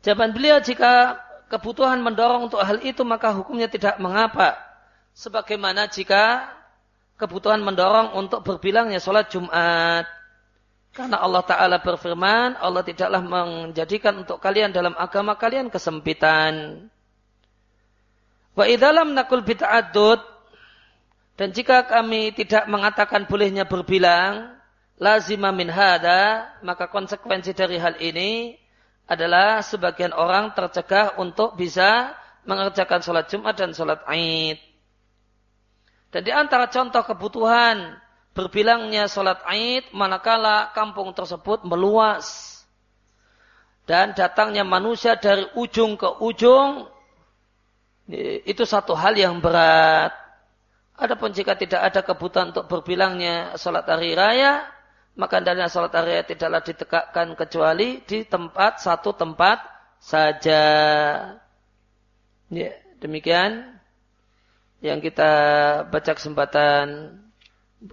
Jawaban beliau jika kebutuhan mendorong untuk hal itu maka hukumnya tidak mengapa. Sebagaimana jika kebutuhan mendorong untuk berbilangnya sholat Jumat. Karena Allah Ta'ala berfirman, Allah tidaklah menjadikan untuk kalian dalam agama kalian kesempitan. Wa idalam nakul bid'adud, dan jika kami tidak mengatakan bolehnya berbilang, lazima min hada, maka konsekuensi dari hal ini adalah sebagian orang tercegah untuk bisa mengerjakan sholat Jumat dan sholat Aid. Dan di antara contoh kebutuhan berbilangnya sholat Aid, manakala kampung tersebut meluas. Dan datangnya manusia dari ujung ke ujung, itu satu hal yang berat. Adapun jika tidak ada kebutuhan untuk berbilangnya sholat hari raya, maka hendaknya sholat area tidaklah ditegakkan kecuali di tempat satu tempat saja. Ya, demikian yang kita baca kesempatan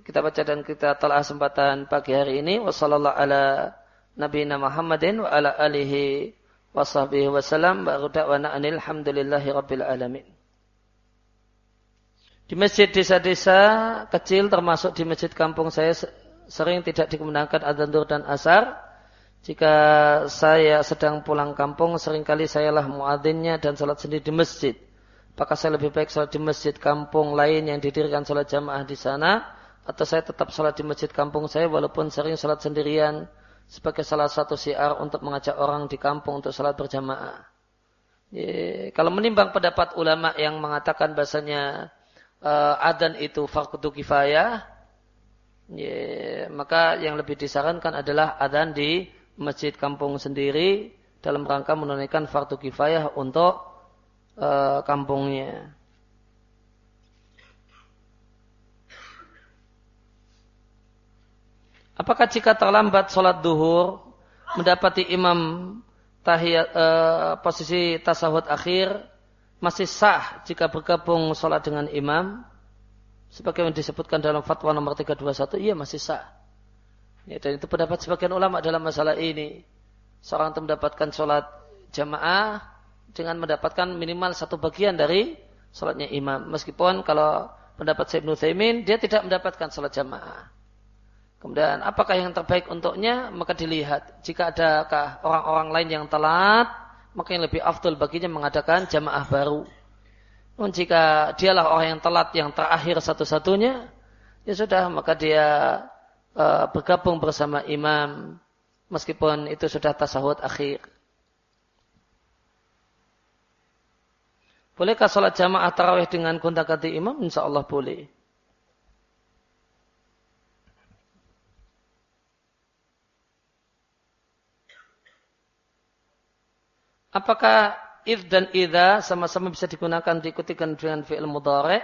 kita baca dan kita telah kesempatan pagi hari ini wasallallahu ala nabiyina Muhammadin wa ala alihi baru da'wana anil hamdulillahi rabbil alamin. Di masjid desa-desa kecil termasuk di masjid kampung saya sering tidak dikumandangkan adzan dur dan asar. Jika saya sedang pulang kampung, sering kali sayalah muadzinnya dan salat sendiri di masjid. Apakah saya lebih baik sholat di masjid kampung lain yang didirikan sholat jamaah di sana, atau saya tetap sholat di masjid kampung saya walaupun sering sholat sendirian sebagai salah satu siar untuk mengajak orang di kampung untuk sholat berjamaah. Ya, kalau menimbang pendapat ulama yang mengatakan bahasanya uh, adan itu fardu kifayah, ya, maka yang lebih disarankan adalah adan di masjid kampung sendiri dalam rangka menunaikan fardu kifayah untuk uh, kampungnya. Apakah jika terlambat sholat duhur mendapati imam tahiyat uh, posisi tasawuf akhir masih sah jika bergabung sholat dengan imam? Sebagaimana disebutkan dalam fatwa nomor 321, iya masih sah. Ya, dan itu pendapat sebagian ulama dalam masalah ini. Seorang itu mendapatkan sholat jamaah dengan mendapatkan minimal satu bagian dari sholatnya imam. Meskipun kalau pendapat Syekh Ibn dia tidak mendapatkan sholat jamaah. Kemudian apakah yang terbaik untuknya? Maka dilihat. Jika adakah orang-orang lain yang telat, maka yang lebih afdol baginya mengadakan jamaah baru. Namun jika dialah orang yang telat yang terakhir satu-satunya, ya sudah, maka dia uh, bergabung bersama imam. Meskipun itu sudah tasahud akhir. Bolehkah sholat jamaah tarawih dengan gonta ganti imam? Insya Allah boleh. Apakah if dan idha sama-sama bisa digunakan diikutikan dengan fi'il mudhari?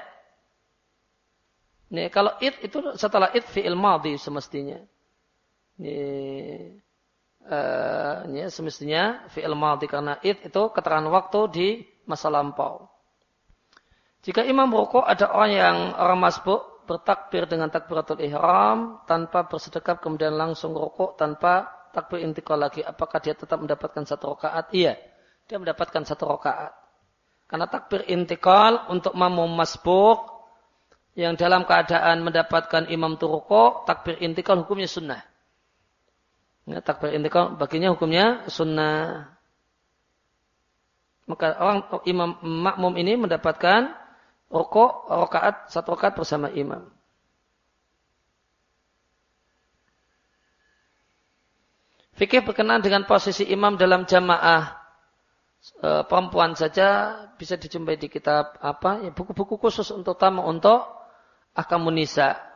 Nih, kalau if itu setelah if fi'il madhi semestinya. Nih, ini semestinya fi'il madhi karena if itu keterangan waktu di masa lampau. Jika imam rukuk ada orang yang orang masbuk bertakbir dengan takbiratul ihram tanpa bersedekap kemudian langsung rukuk tanpa takbir intikal lagi apakah dia tetap mendapatkan satu rakaat? Iya, dia mendapatkan satu rakaat. Karena takbir intikal untuk mamum masbuk yang dalam keadaan mendapatkan imam turuko, takbir intikal hukumnya sunnah. Ya, takbir intikal baginya hukumnya sunnah maka orang imam makmum ini mendapatkan rokok rokaat satu rokaat bersama imam. Fikih berkenaan dengan posisi imam dalam jamaah e, perempuan saja bisa dijumpai di kitab apa ya buku-buku khusus untuk tamu untuk akamunisa.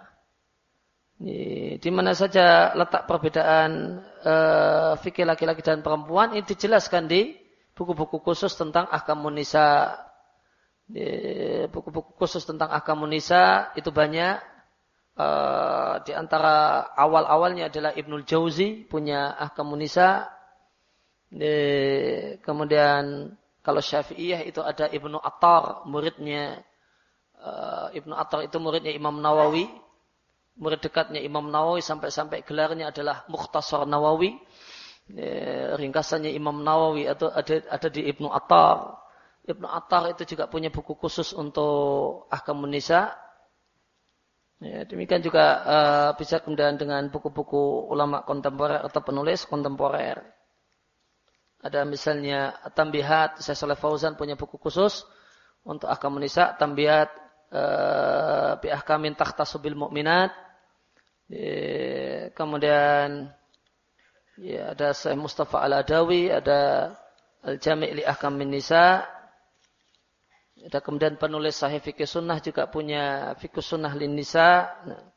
Di, mana saja letak perbedaan e, fikih laki-laki dan perempuan ini dijelaskan di buku-buku khusus tentang ahkamun nisa. Buku-buku khusus tentang ahkamun nisa itu banyak. Uh, di antara awal-awalnya adalah Ibnul Jauzi punya ahkamun nisa. kemudian kalau Syafi'iyah itu ada Ibnu Attar, muridnya uh, Ibnu Attar itu muridnya Imam Nawawi, murid dekatnya Imam Nawawi sampai-sampai gelarnya adalah Mukhtasar Nawawi ya, ringkasannya Imam Nawawi atau ada ada di Ibnu Attar. Ibnu Attar itu juga punya buku khusus untuk ahkamun nisa. Ya, demikian juga uh, bisa kemudian dengan buku-buku ulama kontemporer atau penulis kontemporer. Ada misalnya Tambihat, saya Saleh Fauzan punya buku khusus untuk ahkamun nisa, Tambihat bi ahkamin tahtasubil mu'minat. Ya, kemudian Ya, ada Syekh Mustafa Al-Adawi, ada Al-Jami' li Ahkam Nisa. Ada kemudian penulis Sahih Fikih Sunnah juga punya Fikih Sunnah Lin Nisa. Nah.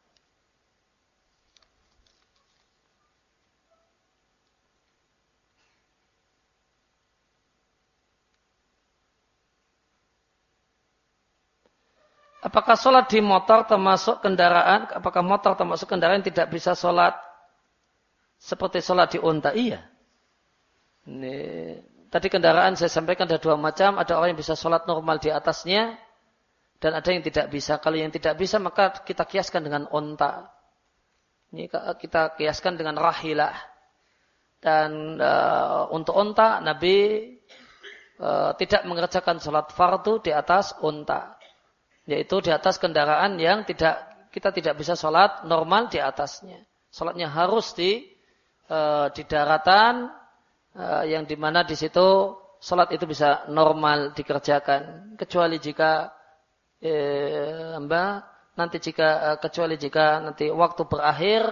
Apakah sholat di motor termasuk kendaraan? Apakah motor termasuk kendaraan yang tidak bisa sholat seperti sholat di unta, iya. Ini, tadi kendaraan saya sampaikan ada dua macam. Ada orang yang bisa sholat normal di atasnya. Dan ada yang tidak bisa. Kalau yang tidak bisa maka kita kiaskan dengan unta. Ini kita kiaskan dengan rahilah. Dan uh, untuk unta Nabi uh, tidak mengerjakan sholat fardu di atas unta. Yaitu di atas kendaraan yang tidak kita tidak bisa sholat normal di atasnya. Sholatnya harus di e, di daratan e, yang di mana di situ salat itu bisa normal dikerjakan kecuali jika eh, mbak nanti jika kecuali jika nanti waktu berakhir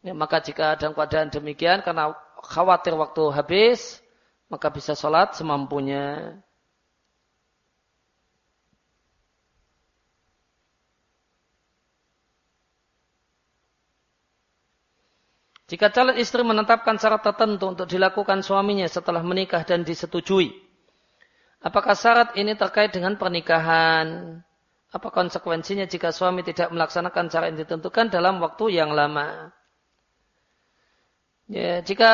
ya, maka jika dalam keadaan demikian karena khawatir waktu habis maka bisa sholat semampunya. Jika calon istri menetapkan syarat tertentu untuk dilakukan suaminya setelah menikah dan disetujui, apakah syarat ini terkait dengan pernikahan? Apa konsekuensinya jika suami tidak melaksanakan cara yang ditentukan dalam waktu yang lama? Ya, jika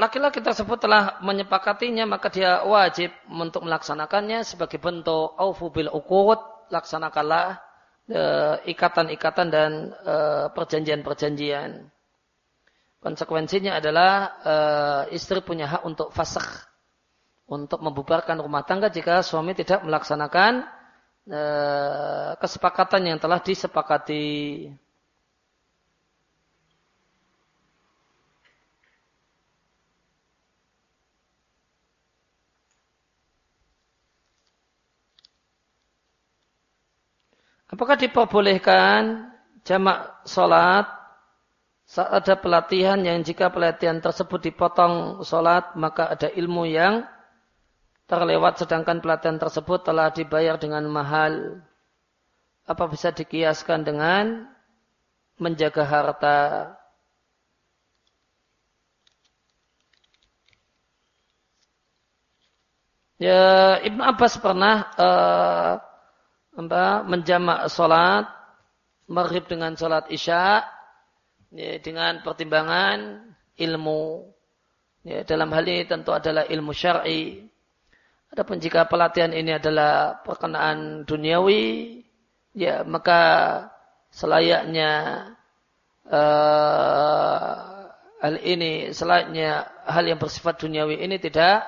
laki-laki tersebut telah menyepakatinya, maka dia wajib untuk melaksanakannya sebagai bentuk aufu bil uqud, laksanakanlah eh, ikatan-ikatan dan eh, perjanjian-perjanjian. Konsekuensinya adalah e, istri punya hak untuk fasakh. Untuk membubarkan rumah tangga jika suami tidak melaksanakan e, kesepakatan yang telah disepakati. Apakah diperbolehkan jamak sholat ada pelatihan yang jika pelatihan tersebut dipotong sholat, maka ada ilmu yang terlewat sedangkan pelatihan tersebut telah dibayar dengan mahal. Apa bisa dikiaskan dengan menjaga harta? Ya, Ibn Abbas pernah uh, menjamak sholat maghrib dengan sholat isya ya, dengan pertimbangan ilmu. Ya, dalam hal ini tentu adalah ilmu syar'i. Adapun jika pelatihan ini adalah perkenaan duniawi, ya maka selayaknya uh, hal ini selayaknya hal yang bersifat duniawi ini tidak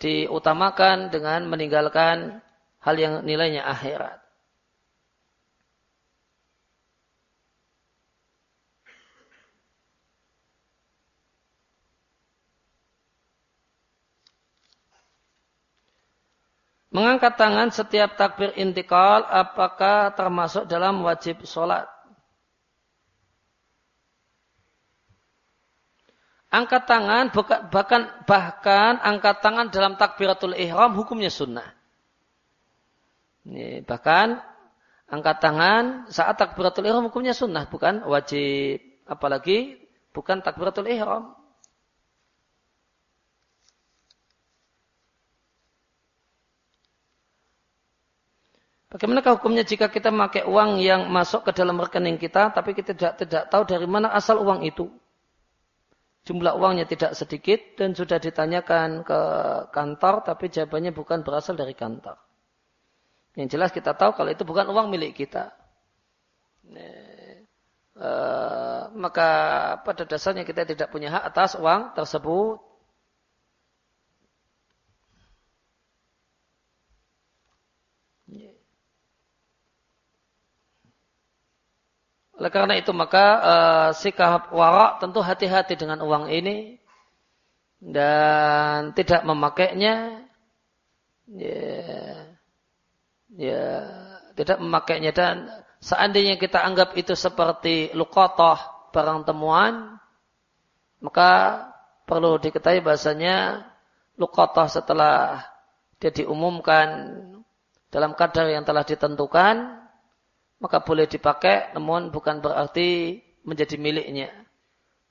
diutamakan dengan meninggalkan hal yang nilainya akhirat. Mengangkat tangan setiap takbir intikal apakah termasuk dalam wajib sholat? Angkat tangan bahkan bahkan angkat tangan dalam takbiratul ihram hukumnya sunnah. Ini, bahkan angkat tangan saat takbiratul ihram hukumnya sunnah bukan wajib. Apalagi bukan takbiratul ihram. Bagaimana hukumnya jika kita memakai uang yang masuk ke dalam rekening kita, tapi kita tidak, tidak tahu dari mana asal uang itu? Jumlah uangnya tidak sedikit dan sudah ditanyakan ke kantor, tapi jawabannya bukan berasal dari kantor. Yang jelas kita tahu kalau itu bukan uang milik kita. Uh, maka pada dasarnya kita tidak punya hak atas uang tersebut. Oleh karena itu maka uh, sikap warak tentu hati-hati dengan uang ini dan tidak memakainya. Ya, ya tidak memakainya. Dan seandainya kita anggap itu seperti lukotoh barang temuan maka perlu diketahui bahasanya lukotoh setelah dia diumumkan dalam kadar yang telah ditentukan maka boleh dipakai namun bukan berarti menjadi miliknya.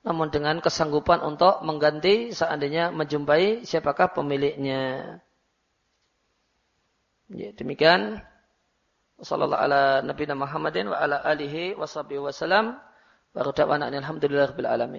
Namun dengan kesanggupan untuk mengganti seandainya menjumpai siapakah pemiliknya. Ya, demikian. Wassallallahu ala nabiyina Muhammadin wa ala alihi wasallam. Wa alhamdulillah alamin.